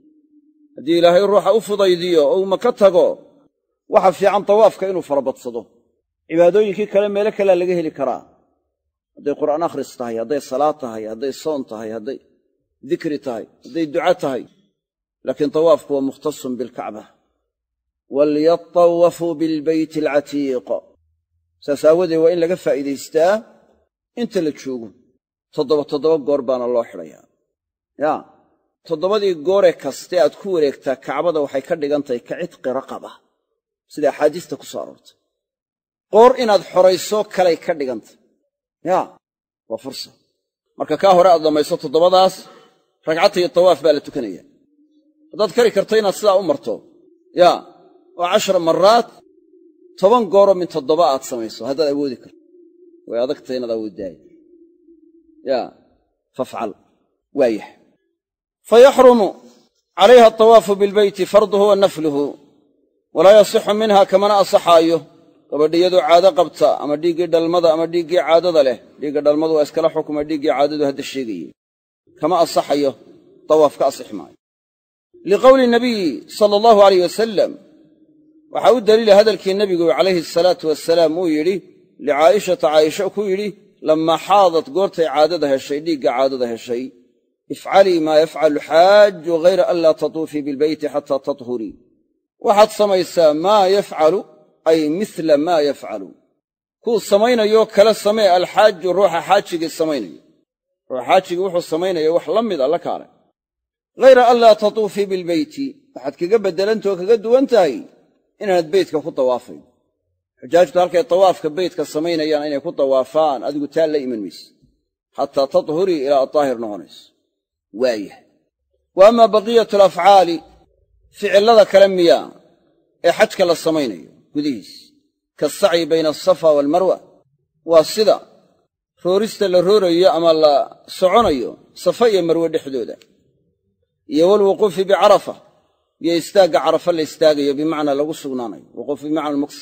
A: haddii ilaahay ruuxa u fudaydiyo oo tago waxa fiican tawaafka inuu farabadsado cibaadooyinkii kale meelo kalea laga heli karaa. Hadday qur'aan akhris tahay hadday salaad tahay hadday soon tahay hadday dikri tahay hadday duca tahay. Laakiin tawaafku waa mukhtasun bilkacba. Walyatawafuu bilbeyti alcatiiq. Saas aawadeed waa in laga faa'iidaystaa inta la joogo. Toddoba toddoba goor baana loo xidhayaa yaa toddobadii goore kaste aad ku wareegtaa kacbada waxay ka dhigan tahay ka cidqi raqaba sida axaadiista ku soo aroortay qoor inaad xorayso kalay ka dhigantay yaa waa fursa marka kaa hore aad dhammayso toddobadaas ragcata iyo tawaaf baa la tukanaya. Haddaad kari karto inaad sidaa u marto. Yaa oo cashara maraat toban gooroo min toddoba aad samayso haddaad awoodi karto. Way adagtay inaad awooddaaya yaa fafcal. Waayah fayaxrumu calayha atawaafu bilbeyti farduhu wa nafluhu walaa yasixu minha kamana asaxaayo gabadhiyadoo caado qabta ama dhiiggii dhalmada ama dhiiggii caadada leh dhiigga dhalmadu waa iskala xukuma dhiiggii caadadu hadda sheegaye. Kama asaxayo tawaaf ka asixi maayo liqowli nabiyi sala allahu alayh wasalam waxaa u daliila hadalkii nebigu calayhi asalaatu wasalaam uu yidhi licaa'ishata caaisha ku yidhi lammaa xaadat goortay caadada heshay dhiigga caadada heshay ifcalii maa yafcalu xaaju hayra an laa tatuufii bilbeyti xataa tathurii waxaad samaysaa maa yafcalu ay mila maa yafcalu kuu samaynayo kala samee alxaaju ruuxa xaajigii samaynayo ruuxa xaajigii wuxuu samaynaya wax la mid a la kaale. Hayra an laa tatuufii bilbeyti waxaad kaga beddelantao kaga duwan tahay inaanad beytka ku tawaafayn. Xujaajtu halkay tawaafka beytka samaynayaan inay ku tawaafaan adigu taa la iman mayse xataa tathurii ilaa ad daahir noqonayso waayah wa ama baqiyatu alafcaali ficillada kale miyaa ee xajka la samaynayo gudihiis kaasacyi bayna alsafa waalmarwa waa sida roorista la roorayo ama la soconayo safa iyo marwe dhexdooda. Iyo walwuquufi bicarafa iyo istaagga carafa la istaagayo bimacnaa lagu sugnaanayo. Wuquuf bimacna almuks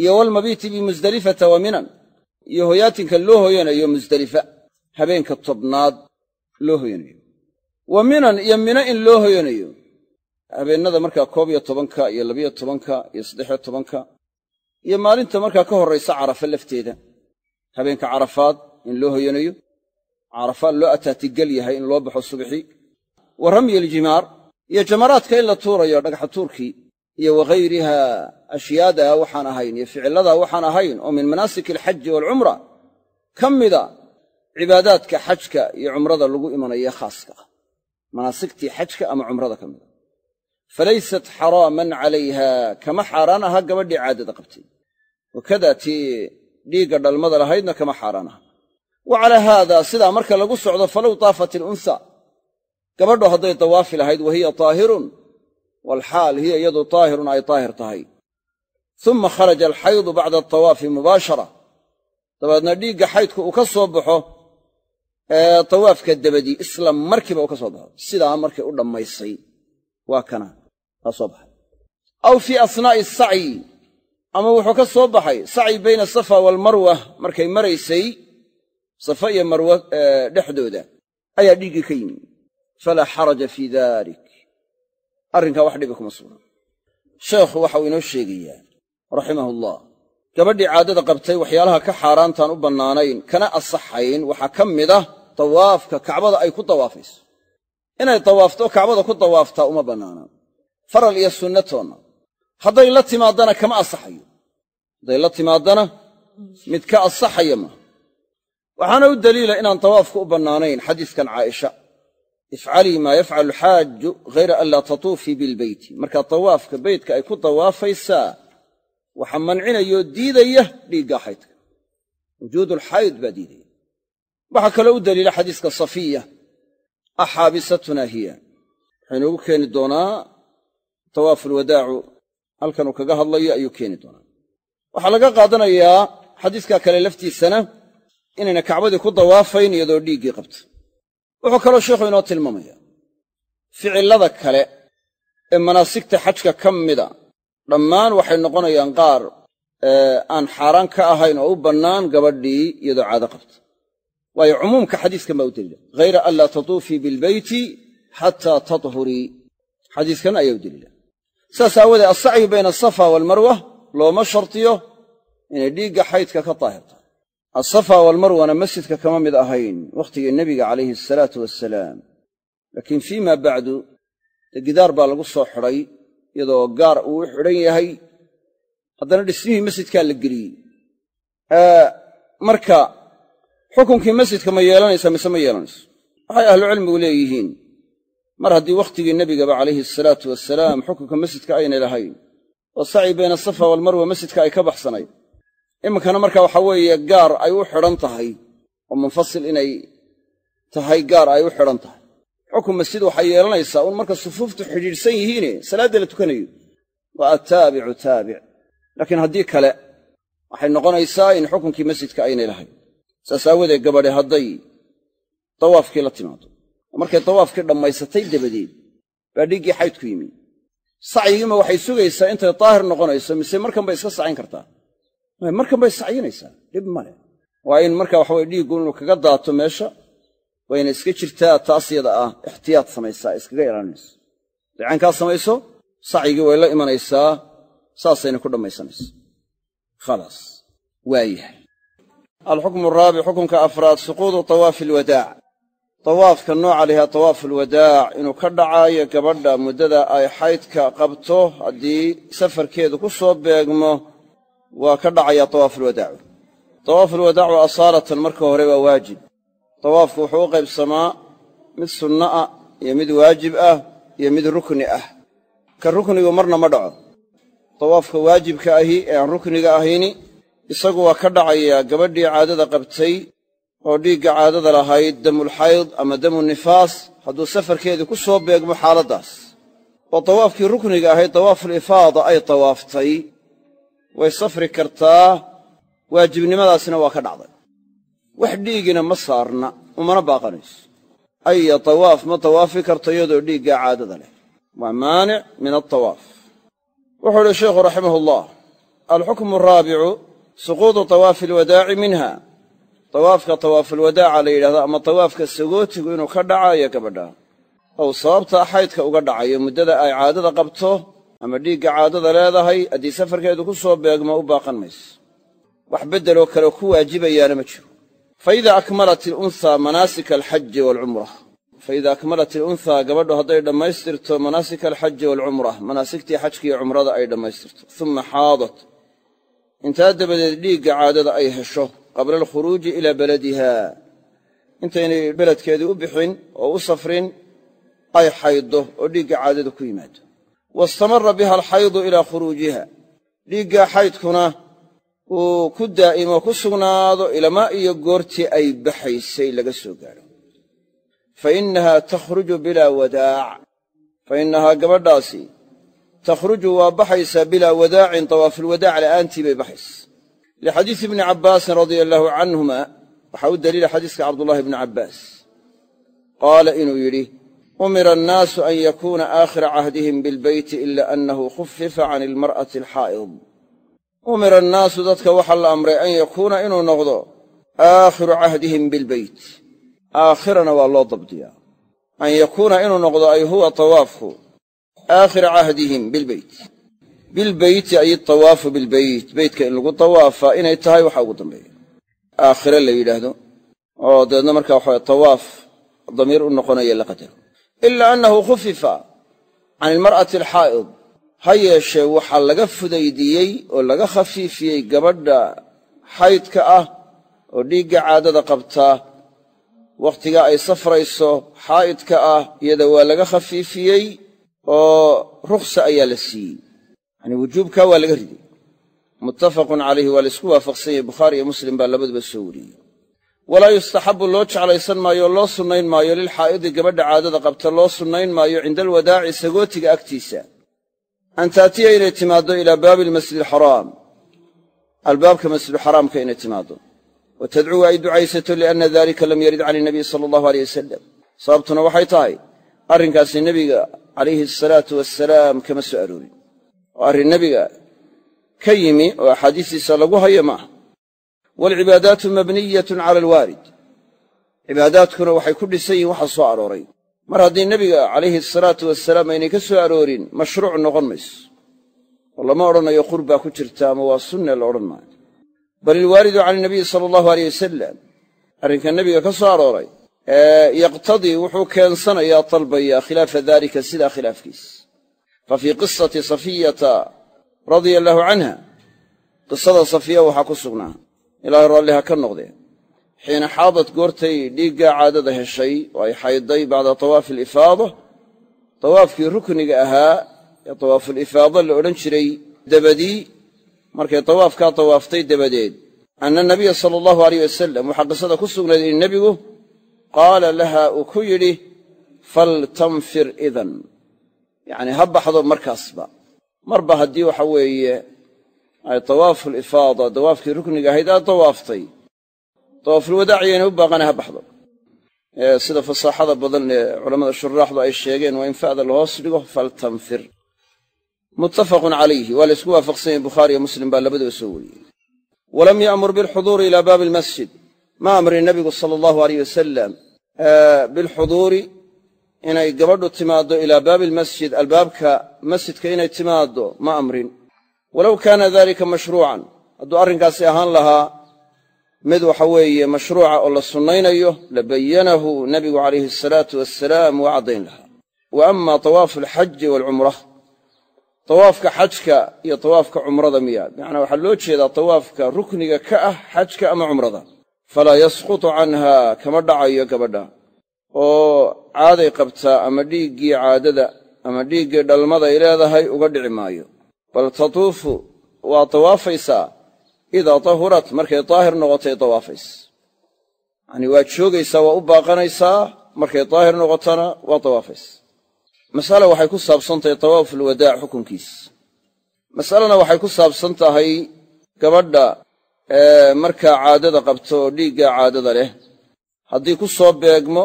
A: iyo walmabiiti bimusdelifata wa minan. Iyo hoyaatinka loo hoyanayo musdelifa habeenka tobnaad loo hoyanayo. Wa minan iyo mino in loo hoyanayo habeennada markaa koob iyo tobanka iyo labiyo tobanka iyo saddexiyo tobanka iyo maalinta markaa ka horraysa carafa lafteeda. Habeenka carafaad in loo hoyanayo carafaad loo ataatigel yahay in loo baxo subxii wa ramyi aljimaar iyo jamaraadka in la tuurayo dhagaxa tuurkii iyo waghayriha ashyaada waxaan ahayn iyo ficilladaa waxaan ahayn oo min manaasik alxaji waalcumra ka mida cibaadaadka xajka iyo cumrada lagu imanayo khaaska. Manaasigtii xajka ama cumrada ka mida falaysat xaraaman calayha kama xaaraan aha gabadhii caadada qabtay wakadaa tii dhiigga dhalmada lahaydna kama xaaraan aha wa calaa haada sidaa marka lagu socdo falow taafat ilunsa gabadhu hadday dawaafi lahayd wa hiya taahirun walxaal hiya iyadu taahirun ay taahir tahay uma kharaja alxaydu bacda atawaafi mubaashara dabeedna dhiigga xaydku uu ka soo baxo ee tawaafka dabadii isla markiiba uu ka soo baxo sidaa markay u dhammaysay waa kana kaa soo baxay. Aw fii asnaa'i asacyi ama wuxuu ka soo baxay sacyi bayna asafa waalmarwa markay maraysay safa iyo marwa dhexdooda ayaa dhiiggii ka yimi falaa xaraja fii dalik. Arrinkaa wax dhibi kuma sugna sheekhu waxau inoo sheegayaa raximahu allah gabadhii caadada qabtay waxyaalaha ka xaaraantaan u bannaanayn kana asaxayn waxaa ka mid ah tawaafka kacbada ay ku tawaafayso inay tawaafto kacbada ku tawaaftaa uma bannaanaan faral iyo sunnatoonna hadday la timaaddana kama asaxayo hadday la timaaddana mid ka asaxaya maaha waxaana u daliila inaan tawaafku u bannaanayn xadiiskan caaisha. Ifcalii maa yafcalu xaaju hayra an laa tatuufii bilbeyti markaa tawaafka beytka ay ku tawaafaysaa waxa mancinayoo diidaya dhiiggaa xaydka. Wujuudulxayd baa diidaya. Waxaa kaloo u daliila xadiiska safiya axaabisatuna hiya. Wuxuu inoogu keeni doonaa tawaafulwadaacu halkanuu kaga hadlayo ayuu keeni doonaa. Waxaa laga qaadanayaa xadiiskaa kale laftiisana inayna kacbadii ku dawaafayn iyadoo dhiiggii qabta wuxuu kaloo sheikhu inoo tilmaamaya ficillada kale ee manaasigta xajka ka mida dhammaan waxay noqonayaan qaar aan xaaraan ka ahayn oo u bannaan gabadhii iyadoo caado qabta waayo cumuumka xadiiskan baa u daliila hayra an laa tatuufii bilbeyti xataa tathurii. Xadiiskan ayaa u daliila saas aawoodee alsacyu bayna asafa waalmarwa looma shartiyo inay dhiigga xaydka ka daahirto alsafa waalmarwana masjidka kama mid ahayn wakhtigii nebiga calayhi asalaatu wassalaam. Laakiin fii ma bacdu dee gidaar baa lagu soo xidhay iyadoo gaar uu u xidhan yahay haddana dhismihii masjidkaa la geliyey. Marka xukunkii masjidka ma yeelanaysaa mise ma yeelanayso waxay ahlucilmigu leeyihiin. Mar haddii wakhtigii nebigaba calayhi asalaatu wasalaam xukunka masjidka aynay lahayn oo saci bayna asafa waalmarwa masjidka ay ka baxsanayd iminkana marka waxa weeye gaar ay u xidhan tahay oo munfasil inay tahay gaar ay u xidhan tahay. Xukun masjid waxay yeelanaysaa uun marka sufuuftu xidhiidhsan yihiine salaadda la tukanayo. Waa attaabicu taabic. Laakiin haddii kale waxay noqonaysaa in xukunkii masjidka aynay lahayn saas aawadeed gabadhe hadday dawaafkii la timaado oo markay dawaafkii dhammaysatay dabadeed baa dhiiggii xayd ku yimi. Sacyigiima waxay sugaysaa intay daahir noqonayso mise markan bay iska sacayn kartaa? Markan bay sacyinaysaa. Dhib male waa in marka waxaweye dhiiggu inuu kaga daato meesha wayna iska jirtaa taas yada ah ixtiyaad samaysaa iskaga ilaalinayso dacaankaa samayso sacyigii way la imanaysaa saasayna ku dhammaysanaysa. Khalaas waayahay alxukmu araabic xukunka afraad suquudu tawaafi alwadaac tawaafka nooca lihaa tawaafu alwadaac inuu ka dhacaayo gabadha muddada ay xaydka qabto haddii safarkeedu ku soo beegmo waa ka dhacayaa tawaafulwadaacu tawaafulwadaacu asaalatan marka hore waa waajib. Tawaafku wuxuu u qaybsamaa mid sunno ah iyo mid waajib ah iyo mid rukni ah. Ka ruknigu marna ma dhaco. Tawaafka waajibka ahi ee aan rukniga ahayni isagu waa ka dhacayaa gabadhii caadada qabtay oo dhiigga caadada lahayd damulxayd ama damu nifaas hadduu safarkeedii ku soo beegmo xaaladdaas oo tawaafkii rukniga ahayd tawaafulifaada ay tawaaftay. Way safri kartaa waajibnimadaasina waa ka dhacday. Wax dhiigina ma saarna umana baaqanayso aya tawaaf ma tawaafi karto iyadoo dhiiggaa caadada leh. Waa maanic min altawaaf wuxuu uhi sheikhu raximah ullah alxukmu araabicu suquudu tawaafi alwadaaci minha. Tawaafka tawaafulwadaaca la yidhahdo ama tawaafka sagootigu inuu ka dhacayo gabadha ow sababta xaydka uga dhacayo muddada ay caadada qabto ama dhiigga caadada leedahay haddii safarkeedu ku soo beegmo u baaqan mayso. Wax beddeloo kale ku waajibayaana ma jiro. Faida akmalat ilunhaa manaasika alxaji waalcumra faida akmalat ilunhaa gabadhu hadday dhammaystirto manaasika alxaji waalcumra manaasigtii xajkiiyo cumrada ay dhammaystirto. Uma xaadat intaa dabadeed dhiigga caadada ay hesho qabla alkhuruuji ilaa beladiha intaynay beledkeedii u bixin oo u safrin ay xayddo oo dhiigga caadada ku yimaado. Wastamara biha alxaydu ilaa khuruujiha. Dhiiggaa xaydkuna uu ku daa'imo ku sugnaado ilama iyo goortii ay baxaysay laga soo gaadho fa innahaa takhruju bilaa wadaac. Fa innahaa gabadhaasi takhruju waa baxaysaa bilaa wadaacin tawaafulwadaac la'aantii bay baxaysa. Lixadiisi ibni cabbaasin radia allaahu canhuma waxaa u daliila xadiiska cabdullaahi bni cabbaas. Qaala inuu yidhi umira annaasu an yakuuna aakhira cahdihim bilbeyti ila annahu khufifa can ilmar'ati alxaa'id umira annaasu dadka waxaa la amray an yakuuna inuu noqdo aakhiru cahdihim bilbeyt aakhirana waa loo dabdiyaa. An yakuuna inuu noqdo ay huwa tawaafku aakhira cahdihim bilbeyt bilbeyti ay atawaafu bilbeyt beytka in lagu tawaafaa inay tahay waxaa ugu dambeeya. Aakhire la yidhaahdo. Oo dabeedna markaa waxaa tawaaf damiir u noqonaya la qadaro. Ila annahu khufifa can ilmar'ati alxaa'id ha yeeshee waxaa laga fudaydiyey oo laga khafiifiyey gabadha xaydka ah oo dhiigga caadada qabtaa wakhtiga ay safrayso xaa'idka ah iyada waa laga khafiifiyey oo rukhsa ayaa la siiyey. Yacanii wujuubkaa waa laga riday muttafaqun calayhi waa laysku waafaqsan yahay bukhaari iyo muslim baa labaduba soo wariyey. Walaa yustaxabbu loo jeclaysan maayo loo sunnayn maayo lilxaa'idi gabadha caadada qabta loo sunnayn maayo cinda alwadaaci sagootiga agtiisa. An taatiya inay timaaddo ilaa baabi almasjid alxaraam albaabka masjiduxaraamka inay timaaddo. Wa tadcuu ay ducaysato lianna dalika lam yarid can inabiy sala allahu aleyh wasalam sababtuna waxay tahay arrinkaasi nebiga calayhi asalaatu wasalaam kama soo aroorin. Oo arrin nebiga ka yimi oo axaadiistiisa lagu hayo maaha waalcibaadaatu mabniyatun cala alwaarid cibaadaadkuna waxay ku dhisan yihiin waxa soo arooray. Mar haddii nebiga calayhi asalaatu wasalaam aynay ka soo aroorin mashruuc noqon mayso. Oo lama odhanayo qurbaa ku jirta ama waa sunne la odhan maayo. Bal ilwaaridu inabiyi sala allahu aleyh wasalam arrinka nebiga ka soo arooray yaqtadii wuxuu keensanayaa dalbaya khilaafa dalika sidaa khilaafkiis. Fa fii qisati safiyata radia allaahu canha qisada safiya waxaa ku sugnaa. Ilaahay raalliha ka noqdee. Xiina xaadad goortay dhiiggaa caadada heshay oo ay xaydday bacda tawaafi alifaada tawaafkii rukniga ahaa ee tawaafulifaada la odhan jiray dabadii markay tawaafkaa tawaaftay dabadeed. Anna nabiya sala allahu aleyh wasalam waxaa qisada ku sugnayd in nebigu qaala laha uu ku yidhi faltanfir idan. Yacnii ha baxdo markaasba. Marba haddii waxa weeye ay tawaafulifaada dawaafkii rukniga ahayd aad dawaaftay. Dawaafulwadaaciyaynay u baaqana ha baxdo. Sida fasaaxada badan ee culammada shuraaxdu ay sheegeen waa in fa'da lahoos dhigo faltanfir. Muttafaqun calayhi waa la ysku waafaqsan yahin bukhaariyo muslim baa labadaba soo wariyey. Walam ya'mur bilxuduuri ilaa baabi almasjid ma amrin nebigu sala allahu aleyh wasalam bilxuduuri inay gabadhu timaaddo ilaa baabi almasjid albaabka masjidka inay timaaddo ma amrin walow kaana dalika mashruucan hadduu arrinkaasi ahaan lahaa mid waxa weeye mashruuca oo la sunnaynayo labayanahu nebigu calayhi asalaatu wassalaam waa caddayn lahaa wa ama tawaafu alxaji waalcumra tawaafka xajka iyo tawaafka cumrada miyaa bimacnaa waxaa loo jeedaa tawaafka rukniga ka ah xajka ama cumrada falaa yasqutu canha kama dhacayo gabadha. Oo caaday qabtaa ama dhiiggii caadada ama dhiiggii dhalmada ay leedahay uga dhici maayo. Bal tatuufu waa tawaafaysaa idaa tahurat markay daahir noqotay tawaafaysa yacanii waa joogaysaa waa u baaqanaysaa markay daahir noqotona waa tawaafaysa mas'ala waxay ku saabsan tahay tawaafulwadaac xukunkiis. Mas'alana waxay ku saabsan tahay gabadha markaa caadada qabto oo dhiiggaa caadada leh haddii ku soo beegmo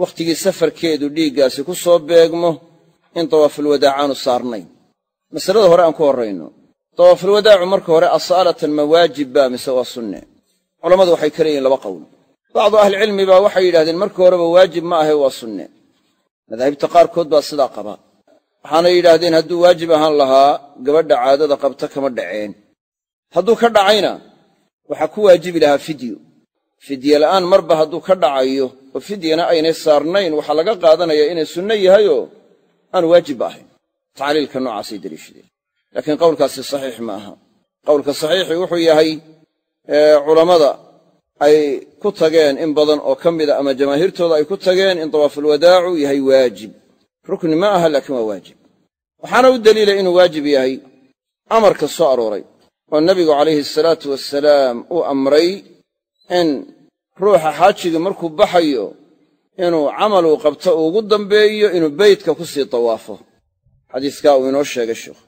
A: wakhtigii safarkeedu dhiiggaasi ku soo beegmo in tawaafulwadaac aanu saarnayn. Masalada hore aan ku horrayno tawaafulwadaacu marka hore asaalatan ma waajib baa mise waa sunne. Culammadu waxay ka leeyihiin laba qowl. Bacdu ahlicilmi baa waxay yidhahdeen marka horeba waajib ma ahe waa sunne. Madaahibta qaarkood baa sidaa qaba. Waxaanay yidhaahdeen hadduu waajib ahaan lahaa gabadha caadada qabta kama dhaceen hadduu ka dhacayna waxaa ku waajibi lahaa fidyo. Fidye la'aan marba hadduu ka dhacayo oo fidyana aynay saarnayn waxaa laga qaadanayaa inay sunno yahayoo aanu waajibba ahayn. Tacliilka noocaasay deliishadeen laakiin qowlkaasi saxiix ma aha. Qowlka saxiixi wuxuu yahay culammada ay ku tageen in badan oo ka mida ama jamaahiirtooda ay ku tageen in tawaafulwadaacu yahay waajib. Rukni ma aha laakiin waa waajib. Waxaana u deliilay inuu waajib yahay amarka soo arooray oo nebigu calayhi asalaatu wasalaam uu amray in ruuxa xaajiga markuu baxayo inuu camaluu qabto uu ugu dambeeyo inuu beytka ku sii tawaafo. Xadiiskaa uu inoo sheegay sheikhu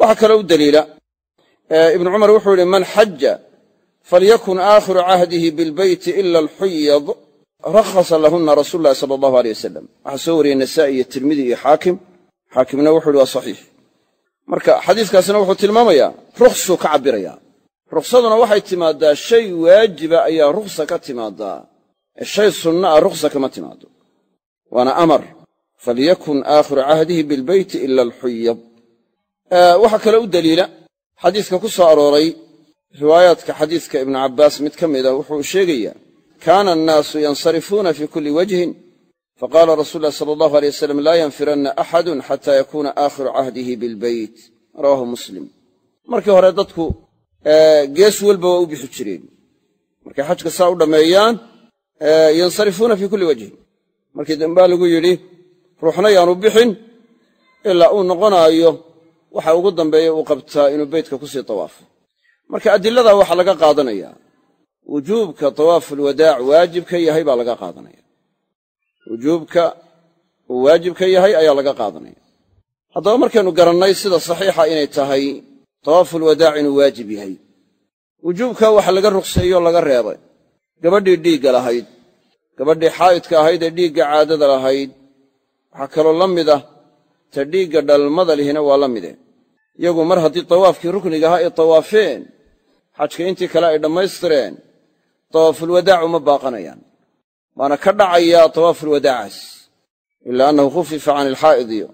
A: waxaa kaloo u deliila ibnu cumar wuxuu yihi man xaja falyakun aakhiru cahdihi bilbeyti ila alxuyad rakhasa lahunna rasuulu llahi sala allahu aleyh wasalam waxaa soo wariyey nasaa'i iyo tirmidi iyo xaakim. Xaakimna wuxuu yihi waa saxiix marka xadiiskaasina wuxuu tilmaamayaa ruksuu ka cabbirayaa. Ruksaduna waxay timaaddaa shay waajiba ayaa ruksa ka timaaddaa ee shay sunna ah ruksa kama timaado. Waana amar. Falyakun aakhiru cahdihi bilbeyti ila alxuyad waxaa kaloo u deliila xadiiska ku soo arooray riwaayaadka xadiiska ibnu cabbaas mid ka mida wuxuu sheegayaa kaana annaasu yansarifuuna fii kulli wajhin faqaala rasuulu llahi sala allahu alay wasalam laa yanfiranna axadun xataa yakuuna aakhiru cahdihi bilbeyt rawaahu muslim markii hore dadku gees walba waa u bixi jireen markay xajka saa u dhammeeyaan yansarifuuna fii kulli wajhin markii dambaa lagu yidhi ruuxna yaanu bixin ilaa uu noqonaayo waxa ugu dambeeya uu qabtaa inuu beytka ku sii tawaafo marka adiladaa waxaa laga qaadanayaa wujuubka tawaafulwadaac waajib ka laga qaadanaya wujuubka uu waajib ka yahay ayaa laga qaadanaya. Haddaba markaynu garannay sida saxiixa inay tahay tawaafulwadaac inuu waajib yahay. Wujuubka waxa laga ruqseeyo laga reebay. Gabadhii dhiigga lahayd gabadhii xaa'idka ahayd ee dhiigga caadada lahayd waxaa kaloo la mid ah ta dhiigga dhalmada lihina waa la mide iyagu mar haddii tawaafkii rukniga ahaa ay tawaafeen xajka intii kale ay dhammaystireen tawaafulwadaac uma baaqanayaan waana ka dhacayaa tawaafulwadaacaas ilaa annahu khufifa can ilxaa'id iyo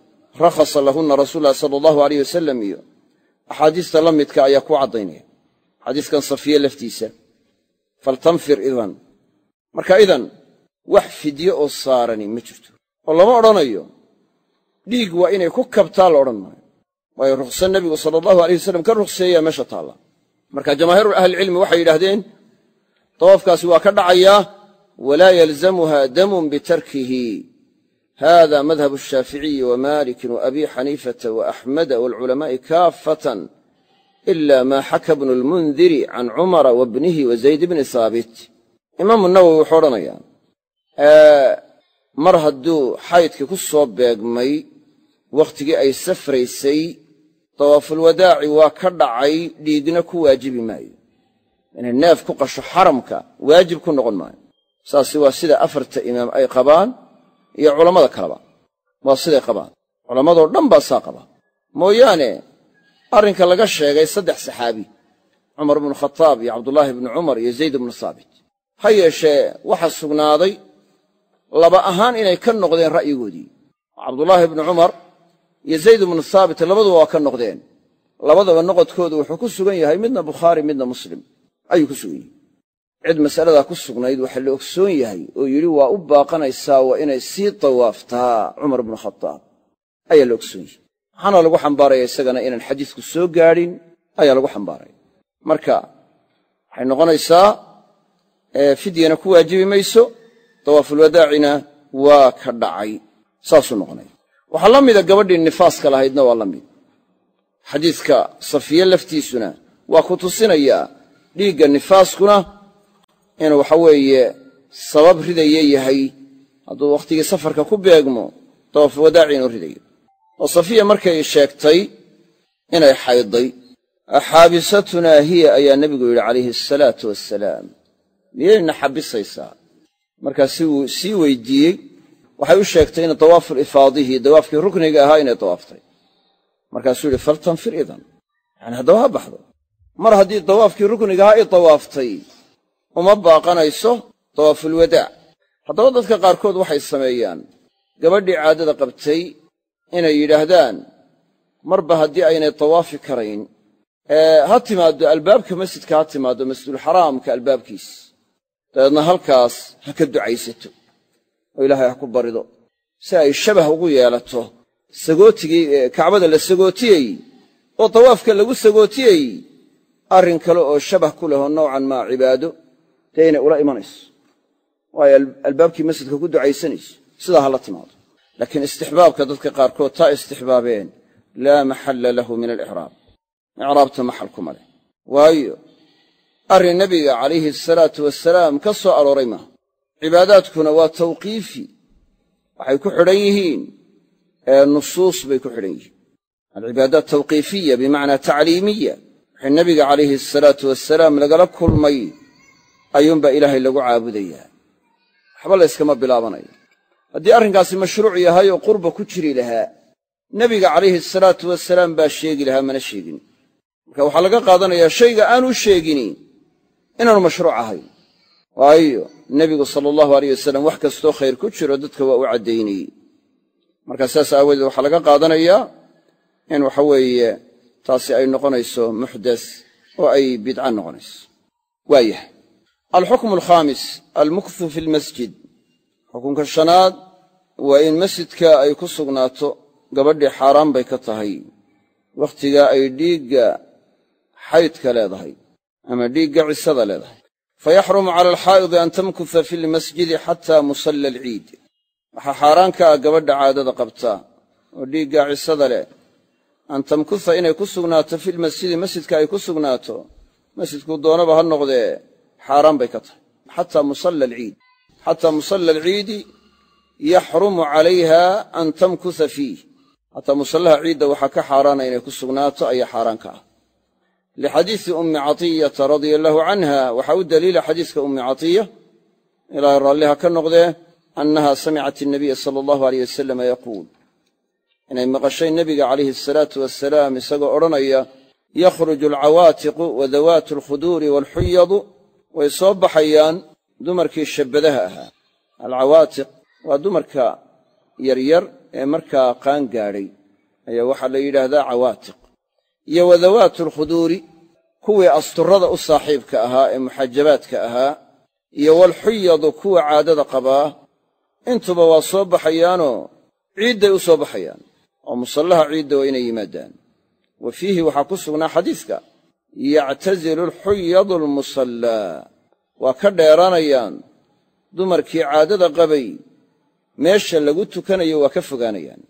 A: rakhasa lahunna rasuul lahi sala allahu aleyh wasalam iyo axaadiista la midka ayaa ku caddaynaya. Xadiiskan safiye laftiisa faltanfir idan. Marka idan wax fidye oo saarani ma jirto. Oo lama odhanayo dhiig waa inay ku kabtaa la odhan maayo. Waayo rukhsa nebigu sala allahu aleyh wasalam ka rukhseeyaa meesha taalla. Marka jamaahiiru ahlicilmi waxay yidhahdeen tawaafkaasi waa ka dhacayaa walaa yalzamuha damun bitarkihi hada madhab ashaaficiyi wa malikin wa abi xaniifata wa axmeda waalculamaa'i kaafatan ila ma xaka bnu lmundiri can cumara wa bnihi wa zayd bni haabit imaamu nawowi wuxuu odhanayaa mar hadduu xaydkii ku soo beegmay wakhtigii ay safraysay dawaafulwadaaci waa ka dhacay dhiigna ku waajibi maayo inay neef ku qasho xaramka waajib ku noqon maayo saasi waa sida afarta imaam ay qabaan iyo culammada kaleba. Waa siday qabaan. Culammadoo dhan baa saa qaba. Mooyaane arrinka laga sheegay saddex saxaabi cumar bnu khataab iyo cabdullaahi bnu cumar iyo zayd bnu saabit. Ha yeeshee waxaa sugnaaday laba ahaan inay ka noqdeen ra'yigoodii. Cabdullaahi bnu cumar iyo zayd bnu saabit labaduba waa ka noqdeen. Labadaba noqodkoodu wuxuu ku sugan yahay midna bukhaari midna muslim. Ayuu ku sugan yahay cid masaladaa ku sugnayd waxaa la ogsoon yahay oo yidhi waa u baaqanaysaa waa inay sii tawaaftaa cumar bnu khataab. Ayaa la ogsoon yahay. Waxaana lagu xambaaraya isagana inaan xadiisku soo gaadhin ayaa lagu xambaaraya. Marka waxay noqonaysaa fidyana ku waajibi mayso dawaafulwadaacina waa ka dhacay. Saasuu noqonaya. Waxaa la mida gabadhii nifaaska lahaydna waa la mid. Xadiiska safiye laftiisuna waa ku tusinayaa dhiigga nifaaskuna inuu waxa weeye sabab ridaya yahay. Hadduu wakhtigii safarka ku beegmo dawaafulwadaaci inuu ridayo oo safiya markay sheegtay inay xaydday axaabisatunaa hiya ayaa nebigu yidhi calayhi asalaatu wassalaam. Miyayna xabisaysaa? Markaa si wuu sii weydiiyey. Waxay u sheegtay in dawaaful ifaadihi dawaafkii rukniga ahaa inay dawaaftay markaasuu yidhi faltanfir idan. Yacani haddaba ha baxdo. Mar haddii dawaafkii rukniga ahaa ay dawaaftay uma baaqanayso dawaafulwadaac haddaba dadka qaarkood waxay sameeyaan. Gabadhii caadada qabtay inay yidhaahdaan marba haddii aynay dawaafi karayn ha timaaddo albaabka masjidka ha timaaddo masjidulxaraamka albaabkiis. Dabeedna halkaas ha ka ducaysato oo ilaahay ha ku barido. Si ay shabah ugu yeelato sagootigii kacbada la sagootiyey oo dawaafka lagu sagootiyey arrin kale oo shabah ku lehoo nowcan maa cibaado dee ula imanayso. Waayo albaabkii masjidka ku ducaysanayso sidaa ha la timaado. Laakiin istixbaabka dadka qaarkood taa istixbaabeen laa maxalla lahu min alicraab icraabta maxal kuma leh. Waayo arrin nebiga calayhi asalaatu wasalaam ka soo arooray maaha cibaadaadkuna waa tawqiifi. Waxay ku xidhan yihiin nusuus bay ku xidhan yihiin. Alcibaadaat tawqiifiya bimacnaa tacliimiya wixii nebiga calayhi asalaatu wasalaam lagala kulmay ayuunbaa ilaahay lagu caabudayaa. Waxba layskama bilaabanayo. Haddii arrinkaasi mashruuc yahay oo qurba ku jiri lahaa nebiga calayhi asalaatu wasalaam baa sheegi lahaa mana sheegin. Marka waxaa laga qaadanayaa shayga aanu sheegini inaanu mashruuc ahayn. Waayo nebigu sala allahu aleyh wasalam wax kastoo khayr ku jiro dadka waa u caddaynayey marka saas aawadeed waxaa laga qaadanayaa in waxa weeye taasi ay noqonayso muxdas oo ay bidca noqonayso. Waayahay alxukmu alkhaamis almukthu fi lmasjid xukunka shanaad waa in masjidka ay ku sugnaato gabadhii xaaraan bay ka tahay wakhtigaa ay dhiigga xaydka leedahay ama dhiigga cisada leedahay fayaxrumu cala alxaa'idi an tamkuha fi lmasjidi xataa musalla alciid waxaa xaaraan ka ah gabadha caadada qabtaa oo dhiigga cisada leh an tamkuha inay ku sugnaato filmasjidi masjidka ay ku sugnaato masjidku doonaba ha noqdee xaaraan bay ka tahay. Xataa musalla alciid. Xataa musalla alciidi yaxrumu calayha an tamkuha fiih. Xataa musallaha ciidda waxaa ka xaaraana inay ku sugnaato ayaa xaaraan ka ah. Lixadiisi ummi catiyata radia allaahu canha waxaa u daliila xadiiska ummi catiya ilaahay raalliha ka noqdee annaha samicat innabiya sala allahu aleyh wasalama yaquul. Inay maqashay nebiga calayhi asalaatu wasalaam isagoo odhanaya yakhruju alcawaatiqu wa dawaatu alkhuduuri waalxuyadu way soo baxayaan dumarkii shabbadaha ahaa. Alcawaatiq waa dumarka yaryar ee markaa qaan gaadhay ayaa waxaa la yidhaahdaa cawaatiq iyo wadawaatu alkhuduuri kuwii asturada u saaxiibka ahaa ee muxajabaadka ahaa iyo walxuyadu kuwa caadada qabaa intuba waa soo baxayaanoo ciidday u soo baxayaan oo musallaha ciidda waa inay yimaadaan. Wa fiihi waxaa ku sugnaa xadiiska yactasilu alxuyadu almusallaa waa ka dheeranayaan dumarkii caadada qabay. Meesha lagu tukanayo waa ka fogaanayaan.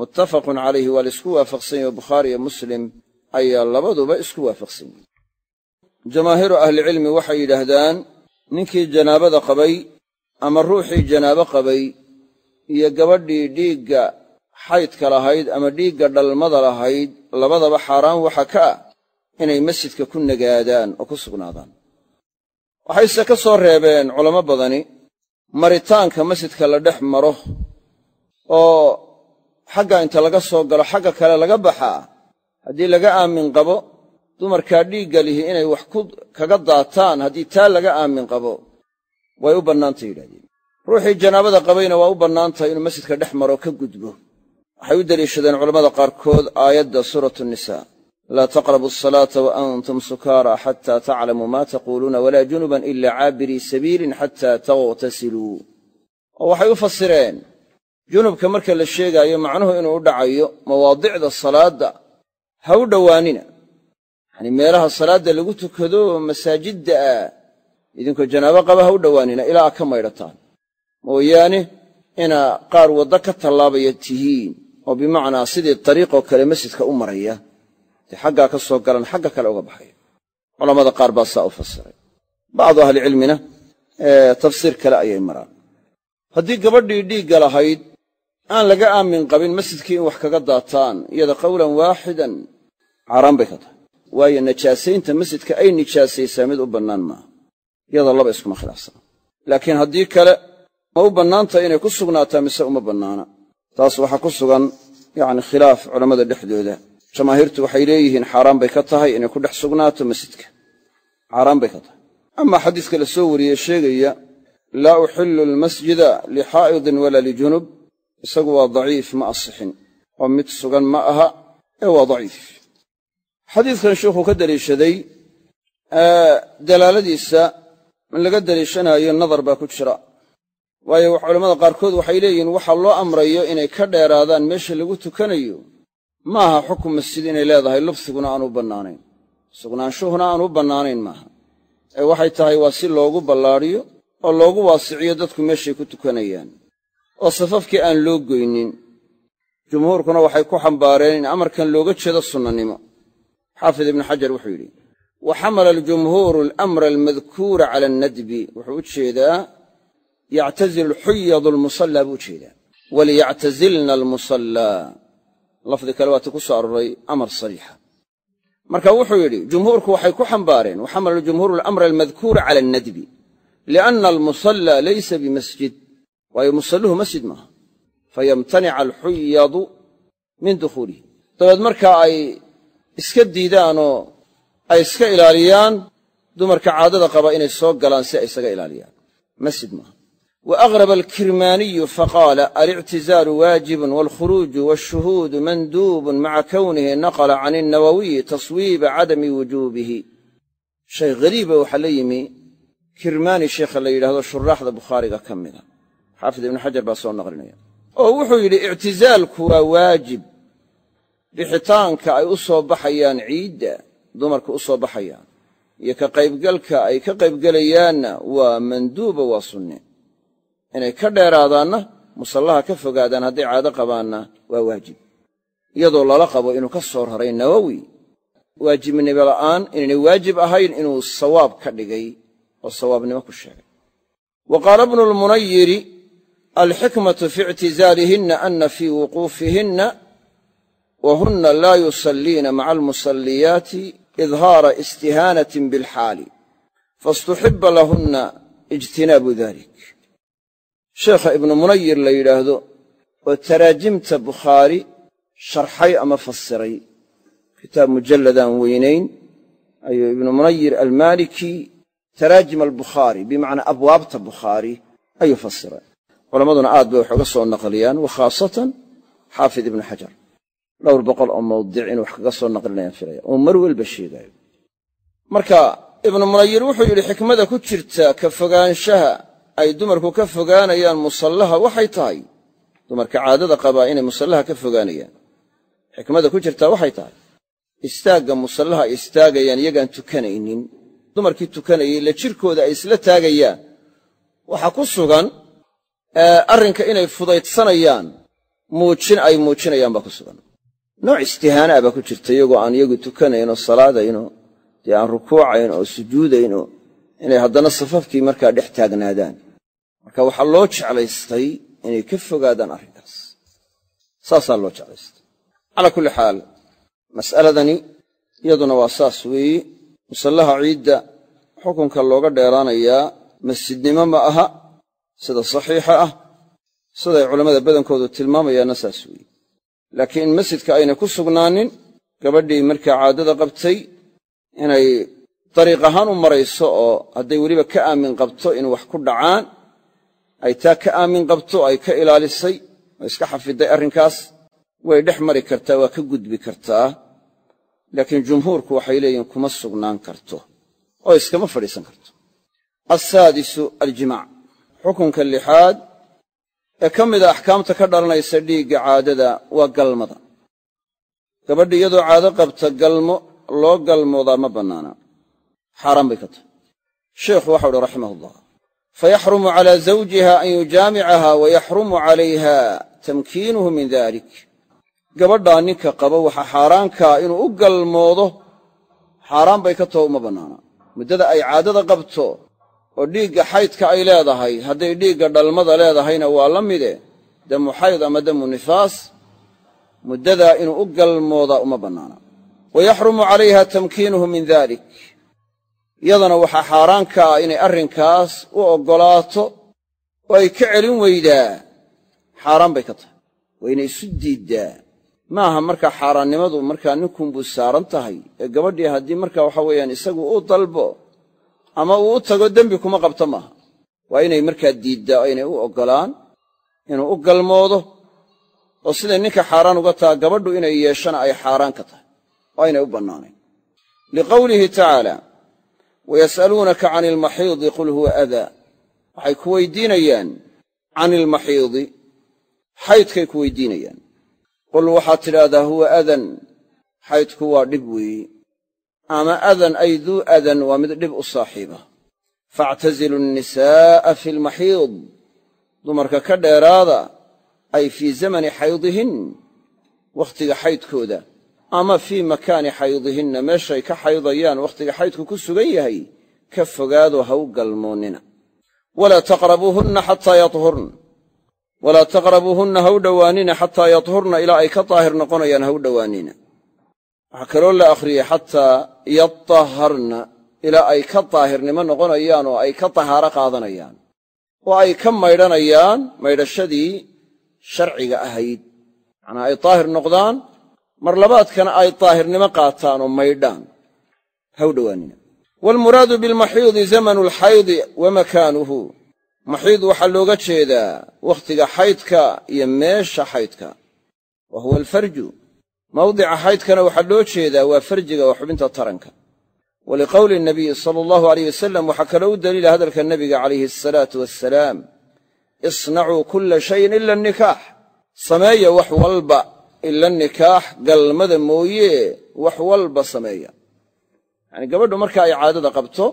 A: Muttafaqun calayhi waa la isku waafaqsan yahe bukhaari iyo muslim ayaa labaduba isku waafaqsan yihiin jamaahiiru ahlicilmi waxay yidhaahdaan ninkii janaabada qabay ama ruuxii janaabo qabay iyo gabadhii dhiigga xaydka lahayd ama dhiigga dhalmada lahayd labadaba xaaraan waxa ka ah inay masjidka ku nagaadaan oo ku sugnaadaan. Waxayse ka soo reebeen culammo badani maritaanka masjidka la dhex maro oo xagga inta laga soo galo xagga kale laga baxaa haddii laga aamin qabo dumarkaa dhiigga lihi inay wax kaga daataan haddii taa laga aamin qabo way u bannaantay yidhahdeen ruuxii janaabada qabayna waa u bannaantahay inuu masjidka dhex maro ka gudbo. Waxay u deliishadeen culammada qaarkood aayadda suuratu nisaa laa taqrabu asalaata wa antum sukaara xataa taclamuu maa taquuluuna walaa junuban ila caabirii sabiilin xataa taghtasiluu oo waxay u fasireen junubka marka la sheegaayo macnuhu inuu u dhacayo mawaadicda salaadda ha u dhowaanina. Yacanii meelaha salaadda lagu tukado masaajidda ah idinkoo janaabo qaba ha u dhowaanina ilaa ka maydhataan. Mooyaane inaa qaar waddo ka tallaabaya tihiin oo bimacnaa sidii dariiqoo kale masjidka u maraya xaggaa ka soo galan xagga kale uga baxaya culammada qaar baa saa u fasiray. Bacdu ahlicilmina tafsiir kale ayay maraan. Haddii gabadhii dhiigga lahayd aan laga aamin qabin masjidkii in wax kaga daataan iyada qowlan waaxidan xaaraan bay ka tahay. Waayo najaasaynta masjidka ay nijaasaysaa mid u bannaan maaha. Iyada laba iskuma khilaafsana laakiin haddii kale ma u bannaantahay inay ku sugnaataa mise uma bannaana. Taas waxaa ku sugan yacni khilaaf culammada dhexdooda jamaahiirtu waxay leeyihiin xaaraan bay ka tahay inay ku dhex sugnaato masjidka. Xaaraan bay ka tahay. Amaa xadiiska la soo wariyey sheegaya laa uxillu almasjida lixaa'idin walaa lijunub. Isagu waa daciif ma asixin. Oo mid sugan ma aha ee waa daciif. Xadiidkan sheikhuu ka deliishaday dalaaladiisa in laga deliishanaayo nadar baa ku jira. Waayo culammada qaarkood waxay leeyihiin waxaa loo amrayo inay ka dheeraadaan meesha lagu tukanayo ma aha xukun masjid inay leedahay lubsiguna aanu bannaanayn. Sugnaanshuhuna aanu bannaanayn maaha ee waxay tahay waa si loogu ballaadhiyo oo loogu waasiciyo dadku meeshay ku tukanayaan. Oo safafkii aan loo goynin. Jumhuurkuna waxay ku xambaareen in amarkan looga jeedo sunnanimo. Xaafid ibnu xajar wuxuu yidhi wa xamala aljumhuuru alamra almadkuura cala annadbi. Wuxuu u jeedaa yactazilu alxuyadu almusallaa buu u jeedaa. Waliyactazilna almusallaa lafdi kale waati ku soo aroray amar sariixa. Marka wuxuu yidhi jumhuurku waxay ku xambaareen wa xamala aljumhuuru alamra almadkuura cala annadbi lianna almusallaa laysa bimasjid. Waayo musalluhu masjid maaha. Fayamtanica alxuyadu min dukhuulihi. Dabeed markaa ay iska diidaanoo ay iska ilaaliyaan dumarka caadada qaba inay soo galaan si ay isaga ilaaliyaan. Masjid maaha agraba alkirmaaniyu faqaala alictizaalu waajibun waalkhuruuju waashuhuudu manduubun maca kownihi naqala can innawawiyi taswiiba cadami wujuubihi shay ghariiba waxaa la yimi kirmaani sheikha la yidhahdo shuraaxda bukhaariga ka mida xaafid ibnu xajar baa soo naqlinaya oo wuxuu yidhi ictizaalku waa waajib bixitaanka ay u soo baxayaan ciidda dumarka u soo baxayaan iyo ka qaybgalka ay ka qaybgelayaanna waa manduuba waa sunne inay ka dheeraadaanna musallaha ka fogaadaan hadday caado qabaanna waa waajib. Iyadoo lala qabo inuu ka soo raray nawowi waajibnimo la'aan inaynay waajib ahayn inuu sawaab ka dhigay oo sawaabnimo ku sheegay. Wa qaala bnu lmunayiri alxikmatu fi ictizaalihinna ana fii wuquufihinna wa hunna laa yusalliina maca almusalliyaati idhaara istihaanatin bilxaali faاstuxiba lahunna ijtinaabu dalik sheekha ibnu munayir la yidhaahdo oo taraajimta bukhaari sharxay ama fasiray kitaab mujalladaan weynayn ayuu ibnu munayir almaaliki taraajim albukhaari bimacnaa abwaabta bukhaari ayuu fasiray culammaduna aad bay wax uga soo naqliyaan wa khaasatan xaafid ibnu xajar. Dhowr boqol oo mawdic inuu wax kaga soo naqlinayaan filaya oo mar walba ay dumarku ka fogaanayaan musallaha waxay tahay. Dumarka caadada qabaa inay musallaha ka fogaanayaan. Xikmada ku jirtaa waxay tahay. Istaagga musallaha ay istaagayaan iyagaan tukanaynin. Dumarkii tukanayay la jirkooda ay isla taagayaan. Waxaa ku sugan arrinka inay fudaydsanayaan. Muujin ay muujinayaan baa ku sugan. Nooc istihaanaa baa ku jirta iyagoo aan iyagu tukanayn oo salaadaynoo dee aan rukuucayn oo sujuudayn oo inay haddana safafkii markaa dhex taagnaadaan marka waxaa loo jeclaystay inay ka fogaadaan arrinkaas saasaa loo jeclaystay. Calaa kulli xaal mas'aladani iyaduna waa saas weeye. Musallaha ciidda xukunka looga dheeraanayaa masjidnimo ma aha sida saxiixa ah siday culammada badankoodu tilmaamayaanna saas weeye. Laakiin in masjidka aynay ku sugnaanin gabadhii markaa caadada qabtay inay dariiq ahaan u marayso oo hadday weliba ka aamin qabto in wax ku dhacaan ay taa ka aamin qabto ay ka ilaalisay oo iska xafiday arrinkaas? Way dhex mari kartaa waa ka gudbi kartaa. Laakiin jumhuurku waxay leeyihiin kuma sugnaan karto. Oo iskama fadhiisan karto. Assaadisu aljimaac. Xukunka lixaad ee ka mida axkaamta ka dhalanaysa dhiigga caadada waa galmada. Gabadha iyadoo caado qabta galmo loo galmoodaa ma bannaana. Xaaraan bay ka tahay. Sheikhu waxau uhi raximah ullah fayaxrumu calaa zawjiha an yujaamicaha wa yaxrumu calayha tamkiinuhu min dalik gabadhaa ninka qaba waxa xaaraankaa inuu u galmoodo xaaraan bay ka taho uma bannaana muddada ay caadada qabto oo dhiigga xaydka ay leedahay hadday dhiigga dhalmada leedahayna waa la mide damu xayd ama damu nifaas muddadaa inuu u galmoodaa uma bannaana wa calayha tamkiinuhu min dalik iyadana waxaa xaaraanka ah inay arrinkaas u oggolaato oo ay ka celin weydaa xaaraan bay ka tahay. Waa inay isu diiddaa ma aha markaa xaaraannimadu markaa ninkunbuu saaran tahay. Ee gabadhii haddii markaa waxa weeyaan isagu u dalbo ama uu u tago dembi kuma qabto maaha. Waa inay markaa diiddaa aynay u oggolaan inuu u galmoodo. Oo siday ninka xaaraan uga taha gabadhu inay yeeshana ay xaaraan ka tahay. Oo aynay u bannaanayn. Liqawlihi tacaala wayas'aluunaka cani ilmaxiidi qul huwa adaa waxay ku weydiinayaan cani ilmaxiidi xaydkay ku weydiinayaan. qul waxaad tidhaahdaa huwa adan xaydku waa dhib weeye ama adan ay duu adan waa mid dhib u saaxiiba. faactazilu nnisaa'a fi lmaxiid dumarka ka dheeraada ay fii zamani xaydihin wakhtiga xaydkooda ama fii makaani xaydihinna meeshay ka xaydayaan wakhtiga xaydku ku sugan yahay ka fogaado ha u galmoonnina. Walaa taqrabuuhunna ha dhowaanina xataa yadhurna ilaa ay ka daahir noqonayaan ha dhowaanina. Waxaa kaloo la akhriyey xataa yataharna ilaa ay ka daahirnimo noqonayaan oo ay ka tahaaro qaadanayaan. Oo ay ka maydhanayaan maydhashadii sharciga ahayd. Macnaa ay daahir noqdaan mar labaadkana ay daahirnimo qaataan oo maydhaan. Ha u dhowaanina waalmuraadu bilmaxiidi zamanu alxaydi wa makaanuhu. Maxiid waxaa looga jeedaa wakhtiga xaydka iyo meesha xaydka. Wa huwa alfarju. Mawdica xaydkana waxaa loo jeedaa waa farjiga waa xubinta taranka. Wa liqowli nabiyi sala allahu aleyh wasalam waxaa kaloo u daliila hadalka nebiga calayhi asalaatu wassalaam. Isnacuu kulla shayin ila nikaax. Sameeya wax walba ila nikaax galmada mooye wax walba sameeya. Yacanii gabadhu marka ay caadada qabto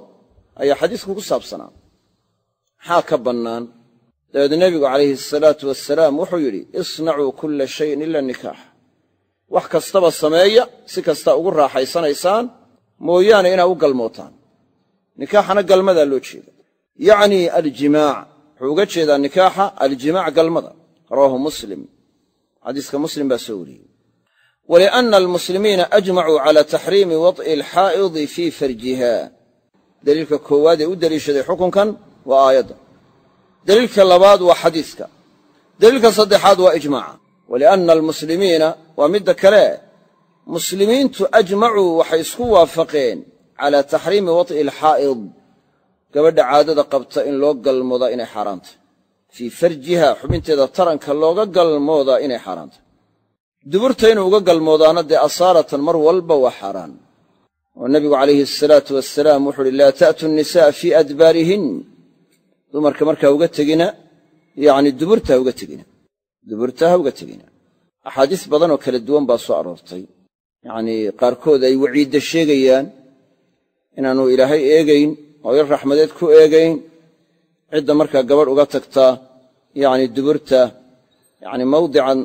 A: ayaa xadiisku ku saabsanaa. Maxaa ka bannaan? Dabeed nebigu calayhi asalaatu wasalaam wuxuu yidhi isnacuu kulla shayin ila nikaax. Wax kastaba sameeya si kasta ugu raaxaysanaysaan mooyaane inaa u galmootaan. Nikaaxana galmadaa loo jeeda. Yacnii aljimaac wuxuu uga jeedaa nikaaxa aljimaac galmada rawaahu muslim xadiiska muslim baa soo wariyey. Walianna almuslimiina ajmacuu cala taxriimi wad'i alxaa'idi fii farjiha. Daliilka koowaad ee u deliishaday xukunkan waa aayadda. Deliilka labaad waa xadiiska. Deliilka saddexaad waa ijmaaca. Walianna almuslimiina waa midda kale muslimiintu ajmacuu waxay isku waafaqeen calaa taxriimi wad'i alxaa'id. Gabadha caadada qabta in loo galmoodaa inay xaaraantay fii farjiha xubinteeda taranka looga galmoodaa inay xaaraan tahay duburta inuu uga galmoodaana dee asaaratan mar walba waa xaaraan. Oo nebigu calayhi asalaatu wasalaam wuxu uhi laa ta'tu nnisa'a fii adbaarihin. Dumarka markaa uga tegina yacni duburta ha uga tegina. Duburta ha uga tegina. Axaadiis badan oo kala duwan baa soo aroortay. Yacnii qaarkood ay waciidda sheegayaan inaannu ilaahay eegayn oo il raxmadeed ku eegayn cidda markaa gabadh uga tagtaa yacni duburta yacni mawdican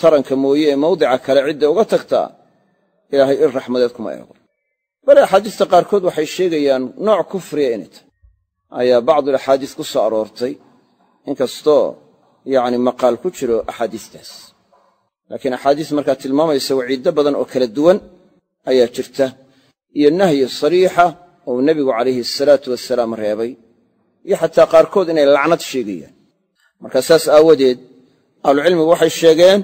A: taranka mooye ee mawdica kale cidda uga tagtaa ilaahay il raxmadeed kuma eego. Bale axaadiista qaarkood waxay sheegayaan nooc kufriya inay tahay. Ayaa bacdul axaadiis ku soo aroortay inkastoo yacni maqaal ku jiro axaadiistaas. Laakiin axaadiis markaa tilmaamaysa waciiddo badan oo kala duwan ayaa jirta iyo nahyi sariixa ou nebigu calayhi asalaatu wasalaam reebay iyo xataa qaarkood inay lacnad sheegayaan. Marka saas aawadeed ahlucilmigu waxay sheegeen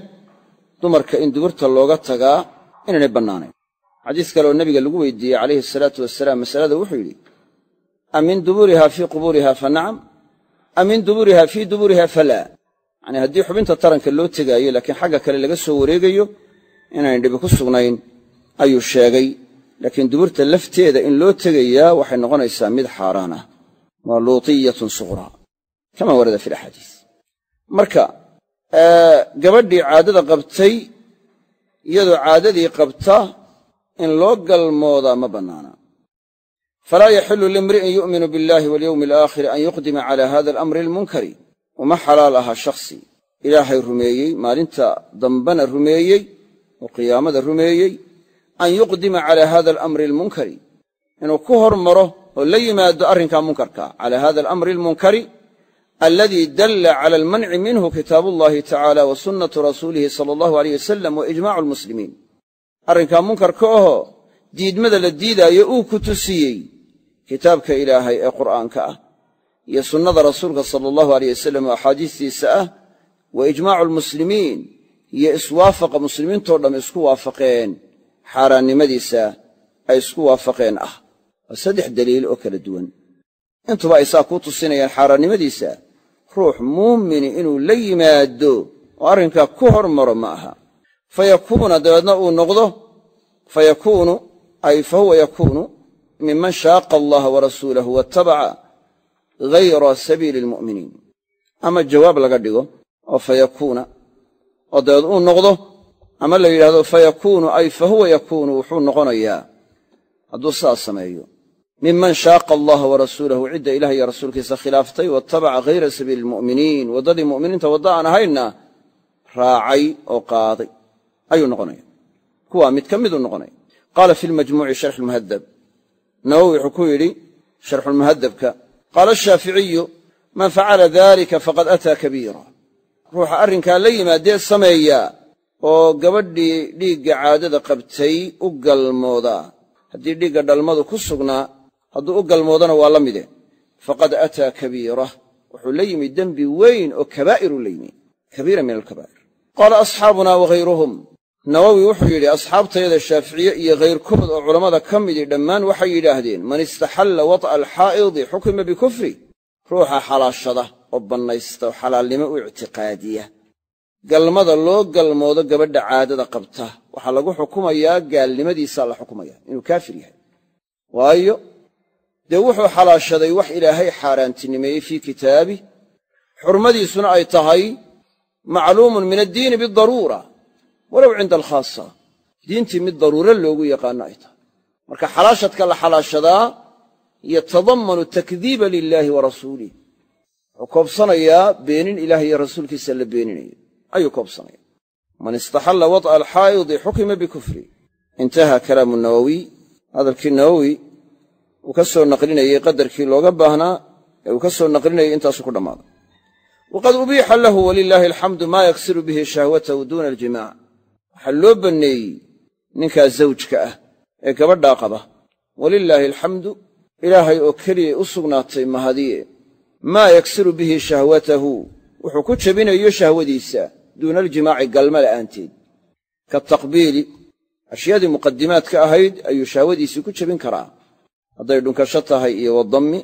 A: dumarka in duburta looga tagaa inaynay bannaanayn. Xadiis kale oo nebiga lagu weydiiyey calayhi asalaatu wasalaam masalada wuxuu yidhi a min duburiha fii qubuuriha fa nacam a min duburiha fii duburiha falaa yacnii haddii xubinta taranka loo tegaayo laakiin xagga kale laga soo wareegayo inayn dhibi ku sugnayn ayuu sheegay. Laakiin duburta lafteeda in loo tegayaa waxay noqonaysaa mid xaaraan ah waa luutiyatun suqraa kama warada fi laxaadiis marka gabadhii caadada qabtay iyadoo caadadii qabta in loo galmoodaa ma bannaana. Falaa yaxilu liimri'in yu'minu biاllahi walyowmi alaakhiri an yuqdima cala hada alamri almunkari uma xalaal aha shakhsi. Ilaahay rumeeyey maalinta dambana rumeeyey oo qiyaamada rumeeyey an yuqdima cala hada alamri almunkari inuu ku hormaro oo la yimaado arrinkaa munkarka. Cala hada alamri almunkari aladii dalla cala almanci minhu kitaabu allahi tacaala wa sunnatu rasuulihi sala allahu aleyh wasalam wa ijmacu almuslimiin arrinkaa munkarka ahoo diidmada la diidaayo uu ku tusiyey kitaabka ilaahay ee qur'aanka ah iyo sunnada rasuulka sala allahu aleyh wasalam oo axaadiistiisa ah wa ijmaacu almuslimiin iyo iswaafaqa muslimiintoo dhamm isku waafaqeen xaaraannimadiisa ay isku waafaqeen ah waa saddex daliil oo kala duwan. Intuba ay saa kuu tusinayaan xaaraannimadiisa ruux muumini inuu la yimaado oo arrinkaa ku hormaro ma aha. Fa yakuuna dabeedna uu noqdo fa yakuunu ay fa huwa yakuunu miman shaaqa allaha wa rasuulahu waatabaca ghayra sabiili almu'miniin. Ama jawaab laga dhigo oo fa yakuuna oo dabeed uu noqdo ama la yidhahdo fa yakuunu ay fa huwa yakuunu wuxuu noqonayaa. Hadduu sidaas sameeyo miman shaaqa allaha wa rasuulahu cidda ilah iyo rasuulkiisa khilaaftay waatabaca ghayra sabiili almu'miniin waddadii mu'miniinta wadda aan ahaynna raacay oo qaaday. Ayuu noqonaya. Kuwaa mid ka miduu noqonaya. Qaala fi lmajmuuci sharx lmuhadab nawowi wuxuu ku yidhi sharxulmuhadabka qaala ashaaficiyu man facala dalika faqad ataa kabiira ruuxa arrinkaa la yimaadee sameeyaa oo gabadhii dhiigga caadada qabtay u galmoodaa. Haddii dhiigga dhalmadu ku sugnaa hadduu u galmoodana waa la mide. Faqad ataa kabiira. Wuxuu la yimi dembi weyn oo kabaa'iruu la yimi. Kabiira min alkabaa'ir. Qaala asxaabuna wahayruhum nawowi wuxuu yidhi asxaabtayada shaaficiye iyo hayrkood oo culammada ka midii dhammaan waxay yidhaahdeen man istaxalla wat'a alxaa'idi xukima bikufri ruuxa xalaashada oo bannaysta oo xalaalnimo u ictiqaadiya. Galmada loo galmoodo gabadha caadada qabta waxaa lagu xukumayaa gaalnimadiisaa la xukumaya. Inuu kaafir yahay. Waayo dee wuxuu xalaashaday wax ilaahay xaaraantinimeeyey fii kitaabih xurmadiisuna ay tahay macluumun min addiini bidaruura walow cinda alkhaasa diintii mid daruuro loogu yaqaano ay tahay. Marka xalaashadka la xalaashadaa yatadammanu takdiiba lilaahi wa rasuulih wuxuu koobsanayaa beenin ilaah iyo rasuulkiisa la beeninayo. Ayuu koobsanaya man istaxalla wat'a alxaa'idi xukima bikufri intaha kalaamu nawowiy hadalkii nawowi uu ka soo naqlinayey qadarkii looga baahnaa ee uu ka soo naqlinayay intaasu ku dhammaaday waqad ubiixa lahu walilaahi alxamdu maa yaksiru bihi shahwatahu duuna aljimaac. Waxaa loo banneeyey ninkaa zawjka ah ee gabadhaa qaba walilaahi alxamdu ilaahay oo keliyay u sugnaatay mahadiye maa yaksiru bihi shahwatahu wuxuu ku jebinayo shahwadiisa duuna aljimaaci galma la'aanteed. Kataqbiili ashyaadii muqadimaadka ahayd ayuu shahwadiisii ku jebin karaa hadday dhunkasho tahay iyo wadammi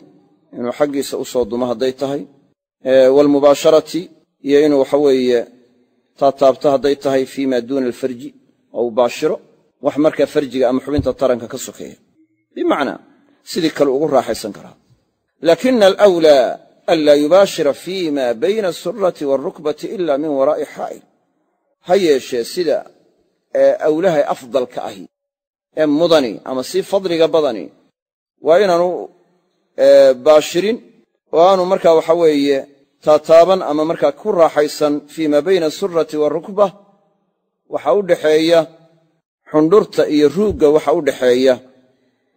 A: inuu xaggiisa u soo dumo hadday tahay waalmubaasharati iyo inuu waxa weeye taataabto hadday tahay fii maa duuna alfarji oo baashiro wax markaa farjiga ama xubinta taranka ka sokeeya. Bimacnaa sidii kale ugu raaxaysan karaa. Laakina alawlaa an laa yubaashira fii ma bayna asurati waalrukbati ila min waraa'i xaa'il. Ha yeeshee sida awlahay afdalka ahi ee mudani ama sii fadliga badani waa inaanu baashirin oo aanu markaa waxa weeye taataaban ama markaa ku raaxaysan fii maa bayna asurati waalrukba waxa u dhaxeeya xundhurta iyo ruugga waxa u dhaxeeya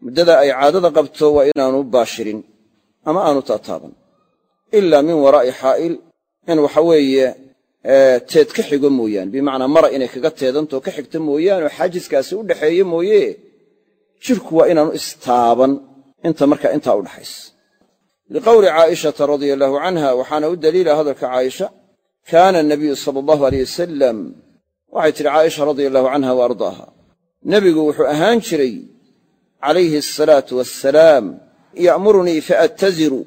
A: muddada ay caadada qabto waa inaanu baashirin ama aanu taataaban. Ilaa min waraa'i xaa'il in waxa weeye teed ka xigo mooyaane. Bimacnaa mara inay kaga teedantoo ka xigta mooyaane oo xaajiskaasi u dhaxeeye mooye jidhku waa inaanu istaaban inta markaa intaa u dhaxaysa liqowli caa'ishata radia allaahu canha waxaana u daliila hadalka caaisha kaana anabiyu sala allahu aleyh wasalam waxay tidhi caaisha radia allahu canha wa ardaaha nebigu wuxuu ahaan jiray calayhi asalaatu wassalaam ya'murunii faattaziru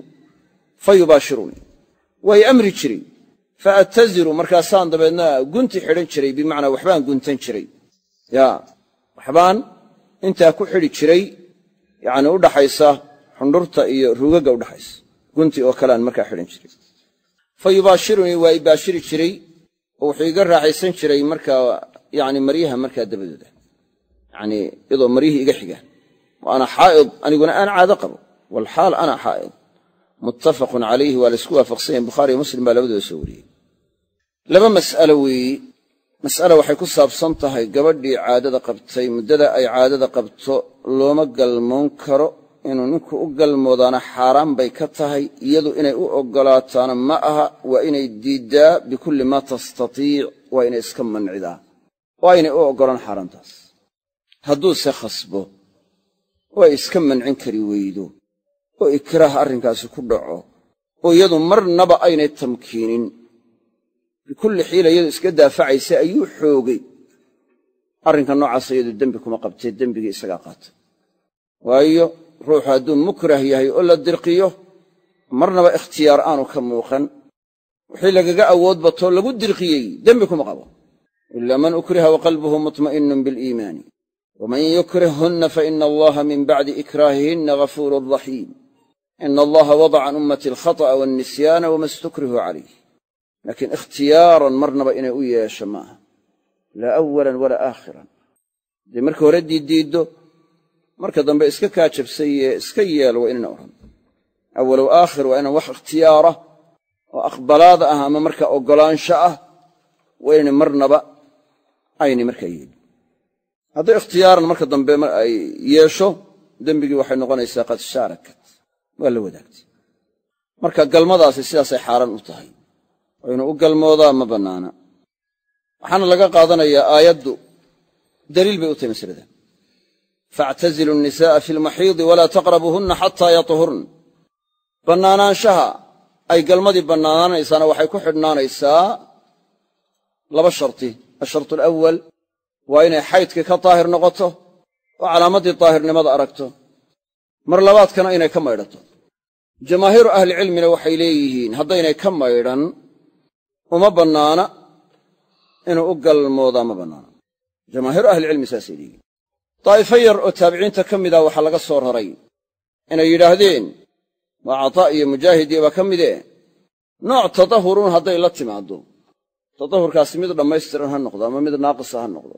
A: fa yubaashirunii waa i amri jiray faattaziru markaasaan dabeedna gunti xidhan jiray bimacnaa waxbaan guntan jiray. Yaa waxbaan intaa ku xidhi jiray yacni u dhaxaysa xundhurta iyo ruugagga udhaxaysa gunti oo kaleaan markaa xidhan jiray. Fa yubaashirunii waa i baashiri jiray oo wuxuu iga raaxaysan jiray markaa yani maryaha markaa dabadooda. Yani iyadoo maryihii iga xigaan. Wa ana xaa'id aniguna aan caado qabo. Walxaal ana xaa'id. Muttafaqun calayhi waa laysku waafaqsan yahin bukhaariyo muslim baa labadooda soo wariyey. Laba mas'alo weeyi mas'ala waxay ku saabsan tahay gabadhii caadada qabtay. Muddada ay caadada qabto looma galmoon karo inuu ninku u galmoodaana xaaraan bay ka tahay. Iyadu inay u oggolaataana ma aha waa inay diiddaa bikulli maa tastatiic waa inay iska mancidaa oo aynay u oggolaan xaaraantaas hadduuse khasbo oo ay iska mancin kari weydo oo ikraah arrinkaasi ku dhaco oo iyadu marnaba aynay tamkiinin bikulli xiila iyadu iska daafacaysa ayuu xoogay. Arrinka noocaasa iyadu dembi kuma qabtee dembigii isagaa qaata waayo ruuxu hadduu mukrah yahay oo la dirqiyo marnaba ikhtiyaar aanu ka muuqan. Wixii lagaga awood batoo lagu dirqiyey dembi kuma qabo. Ila man ukriha wa qalbuhu mutma'innun biliimaani waman yukrihhunna faina allaha min bacdi ikraahihinna ghafuurun raxiim ina allaha wadaca can ummati alkhata'a walnisyaana wama stukrihu calayh laakiin ikhtiyaaran marnaba inay u yeesho ma aha laa awalan walaa aakhiran. Hadday marka hore diiddiiddo marka dambe iska kaajabsaye iska yeel waa inayna odhan. Awalow aakhir waa inaan wax ikhtiyaara oo aqbalaada ah ama marka oggolaansho ah waa inayna marnaba aynay markaa yeelin hadday ikhtiyaaran marka dambe ay yeesho dembigii waxay noqonaysaa qad shaarakat. Waa la wadaagtay. Marka galmadaasi sidaasay xaaraan u tahay oo u galmoodaa ma bannaana. Waxaana laga qaadanayaa aayaddu. Daliil bay u tahay masalada faactazilu nnisaa'a fi lmaxiidi walaa taqrabuuhunna xataa yatahurn bannaanaanshaha ay galmadii bannaanaanaysaana waxay ku xidhnaanaysaa laba sharti. Ashartu alawal waa inay xaydkii ka daahir noqoto oo calaamaddii daahirnimada aragto. Mar labaadkana inay ka maydhato. Jamaahiiru ahlicilmina waxay leeyihiin haddaynay ka maydhan uma bannaana inuu u galmoodaa ma bannaana jamaahiiru ahlicilmi saasay leeyihiin. Daa'ifo yar oo taabiciinta ka mida waxaa laga soo raray inay yidhaahdeen waa cataa iyo mujaahidii baa ka midee nooc tadahurun hadday la timaaddo. Tadahurkaasi mid dhammaystiran ha noqdo ama mid naaqisa ha noqdo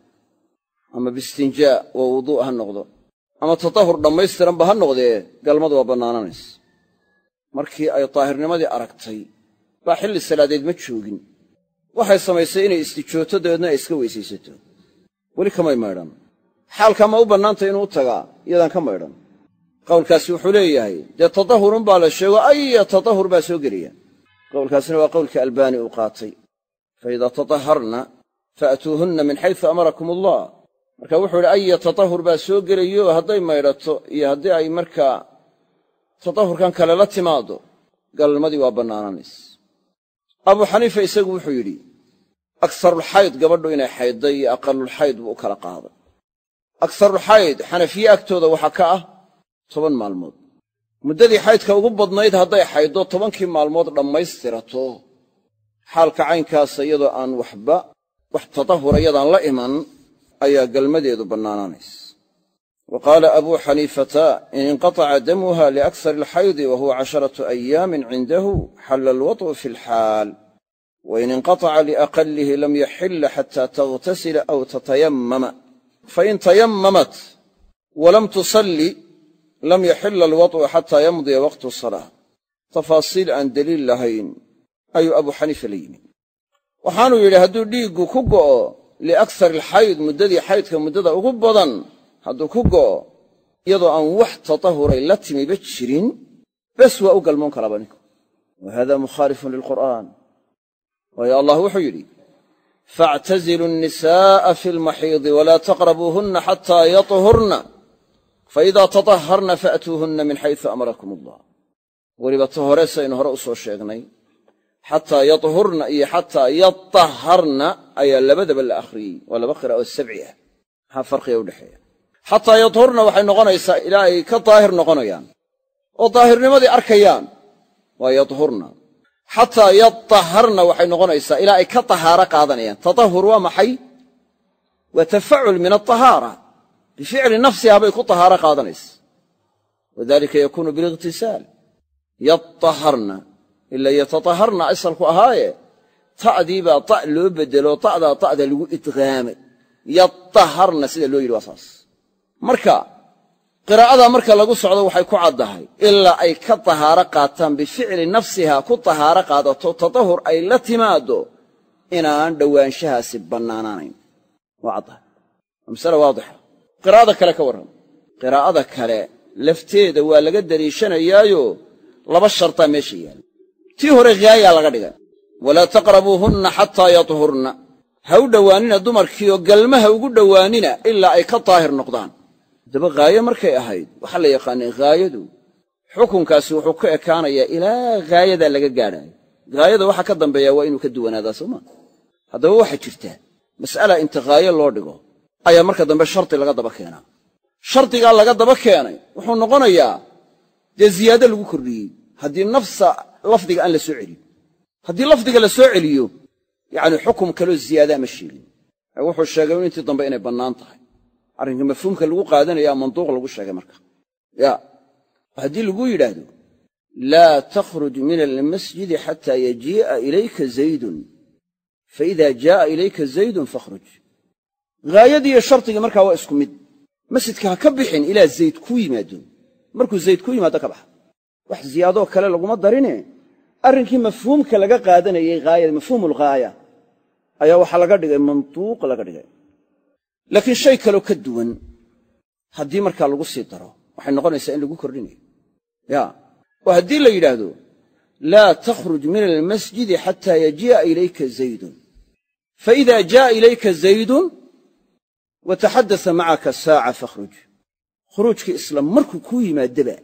A: ama biistinjaa waa wuduu' ha noqdo ama tadahur dhammaystiranba ha noqdee galmadu waa bannaananaysa markii ay daahirnimadii aragtay baa xilli salaadeed ma joogin. Waxay samaysay inay istijooto dabeedna ay iska weysaysato. Weli kamay maydhan xaalkaa ma u bannaantay inuu u tagaa iyadaan ka maydhan qowlkaasi wuxuu leeyahay dee tadahurun baa la sheego aya tadahur baa soo gelaya qowlkaasina waa qowlka albaani uu qaatay. Fa idaa tataharna faatuuhunna min xaysu amarakum allah marka wuxuu idhi aya tadahur baa soo gelayo hadday maydhato iyo haddii ay markaa tadahurkan kale la timaaddo galmadii waa bannaananaysa abuu xaniifa isagu wuxuu yidhi akarulxayd gabadhu inay xaydday iyo aqalulxayd buu u kala qaaday. Akarulxayd xanafiye agtooda waxaa ka ah toban maalmood. Muddadii xaydka ugu badnayd hadday xayddo tobankii maalmood dhammaystirato. Xaalka caynkaasa iyadoo aan waxba wax tatahura iyadaan la iman ayaa galmadeedu bannaanaanaysa wa qaala abuu xaniifata in inqataca damuha liaksari alxaydi wa huwa casharatu ayaamin cindahu xalla alwad'u fi alxaal wa in inqataca liaqalihi lam yaxilla xataa taghtasila aw tatayammama fain tayammamat walam tusalli lam yaxila alwad'u xataa yamdiya waqtu salaa tafaasiil aan deliil lahayn ayuu abuu xaniifa la yimi waxaanuu yidhi hadduu dhiiggu ku go'o liaksari alxayd muddadii xaydka muddada ugu badan hadduu ku go'o iyadoo aan wax tatahuray la timiba jirin bes waa u galmoon kalaaba ninku wa hada mukhaalifun lilqur'aan waayo allah wuxuu yidhi faactazilu nnisaa'a fi lmaxiidi walaa taqrabuuhunna xataa yahurna faidaa tataharna faatuuhunna min xaysu amarakum allah weliba ta hore u soo sheegnay xataa yahurna iyo xataa yataharna ayaa labadaba la akhriyey. Waa laba qiraa'o sabci ah. Maxaa farqiga udhexeeya xataa yadhurna waxay noqonaysaa ilaa ay ka daahir noqonayaan. Oo daahirnimadii arkayaan waa yadhurna. Xataa yataharna waxay noqonaysaa ilaa ay ka tahaaro qaadanayaan. Tatahur waa maxay? Waa tafacul min altahaara bificli nafsiha bay ku tahaaro qaadanaysa. Wadalika yakuunu bilightisaal yataharna ila yatataharna asalku ahaaye ta'dii baa ta' loo bedelo ta'daa ta'da lagu idqaamay yataharna sida loo yidhi waa saas marka qiraa'adaa marka lagu socdo waxay ku caddahay. Ilaa ay ka tahaaro qaataan bificli nafsiha ku tahaaro qaadato tatahur ay la timaaddo inaan dhowaanshahaasi bannaanaanayn. Waa waadixa qiraa'ada kale ka warran. Qiraa'ada kale lafteeda waa laga dariishanayaayo laba shartaa meesha yaalla tii hore haayaa laga dhigay walaa taqrabuuhunna xataa yadhurna ha u dhowaanina dumarkiioo galmaha ugu dhowaanina ilaa ay ka daahir noqdaan haddaba haaye markay ahayd waxaa la yaqaanay haayadu xukunkaasi wuxuu ka ekaanayaa ilaa haayadaa laga gaadhaayo. Haayada waxa ka dambeeya waa inuu ka duwanaadaa soo maa haddaba waxaa jirtaa mas'ala inta haaye loo dhigo ayaa marka dambe shardi laga daba keenaa. Shardigaa laga daba keenay wuxuu noqonayaa dee ziyaado lagu kordhiyey haddii nafsa lafdiga aan la soo celin. Haddii lafdiga la soo celiyo yacni xukum kaloo ziyaadaa ma sheegin ee wuxuu sheegay in intii dambe inay bannaan tahay arrinka mafhuumka lagu qaadanayaa manduuq lagu sheegay marka. Ya haddii lagu yidhaahdo laa takhruj min almasjidi xataa yajii'a ilayka zaydun faida jaa'a ilayka zaydun fakhruj. Haayadiiyo shardigii markaa waa isku mid. Masjidka ha ka bixin ilaa zayd ku yimaado. Markuu zayd ku yimaado ka baxa. Wax ziyaadoo kale laguma darine. Arrinkii mafhuumka laga qaadanayey haayada mafhuumulghaaya ayaa waxaa laga dhigay manduuq laga dhigay laakiin shay kaloo ka duwan haddii markaa lagu sii daro waxay noqonaysaa in lagu kordhinayo ya. Oo haddii la yidhaahdo laa takhruj min almasjidi xataa yajii'a ilayka zaydun. Faida jaa'a ilayka zaydun wa taxaddasa macaka saaca fakhruj. Khuruujkii isla markuu kuu yimaadaba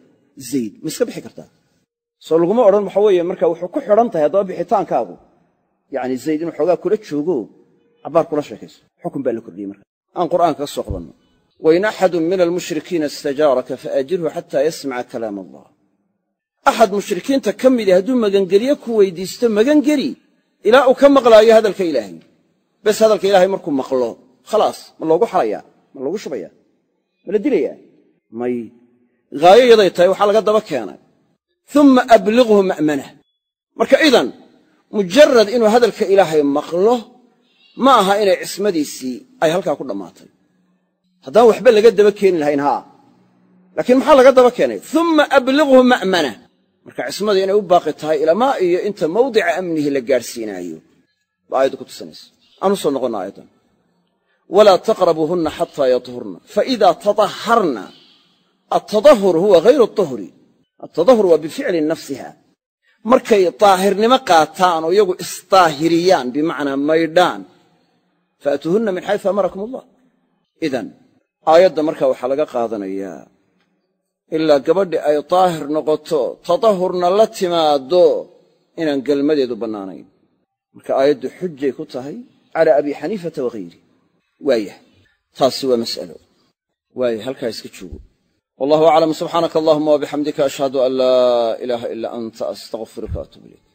A: zayd ma iska bixi kartaa? Soo laguma odhan waxa weeye marka wuxuu ku xidhan tahay haddaba bixitaankaagu. Yacni zayd inuu xoogaa kula joogo cabbaar kula sheekayso. Xukun baa la kordhiyey marka aan qur'aanka ka soo qabanno wain axadun min almushrikiina istajaaraka faajirhu xataa yasmaca kalaam allah. Axad mushrikiinta ka midi hadduu magangelye ku weydiisto magangeli ilaa uu ka maqlaayo hadalka ilaahay. Bes hadalka ilaahay markuu maqlo khalaas ma loogu xalayaa ma loogu shubayaa ma la dilayaa may haayo yaday tahay waxaa laga daba keenay. Uma abliqhu ma'manah marka idan mujarad inuu hadalka ilaahay maqlo ma aha inay cismadiisii ay halkaa ku dhammaatay. Haddaan waxba laga daba keeni lahayn haa. Laakiin maxaa laga daba keenay? Uma abliqhu ma'manah marka cismadii inay u baaqi tahay ilamaa iyo inta mawdica amnihi la gaadhsiinaayo baa aayaddu ku tusinaysa aan u soo noqonna aayaddan. Walaa taqrabuuhunna xataa yadhurna faidaa tadaharna altadahur huwa hayru tahuri altadahur waa bificli nafsiha. Markay daahirnimo qaataan oo iyagu isdaahiriyaan bimacnaa maydhaan faatuuhunna min xaysu amarakum allah. Idan aayadda markaa waxaa laga qaadanayaa ilaa gabadhi ay daahir noqoto tadahurna la timaaddo inaan gelmadeedu bannaanayn. Marka aayaddu xujay ku tahay calaa abi xaniifata waghayri waayah taasi waa mas'alo. Waaya halkaa iska joogo. Wallahu aclam subxaanaka allahuma wabixamdika ashhadu an laa ilaaha ilaa anta astaqfiruka ilayk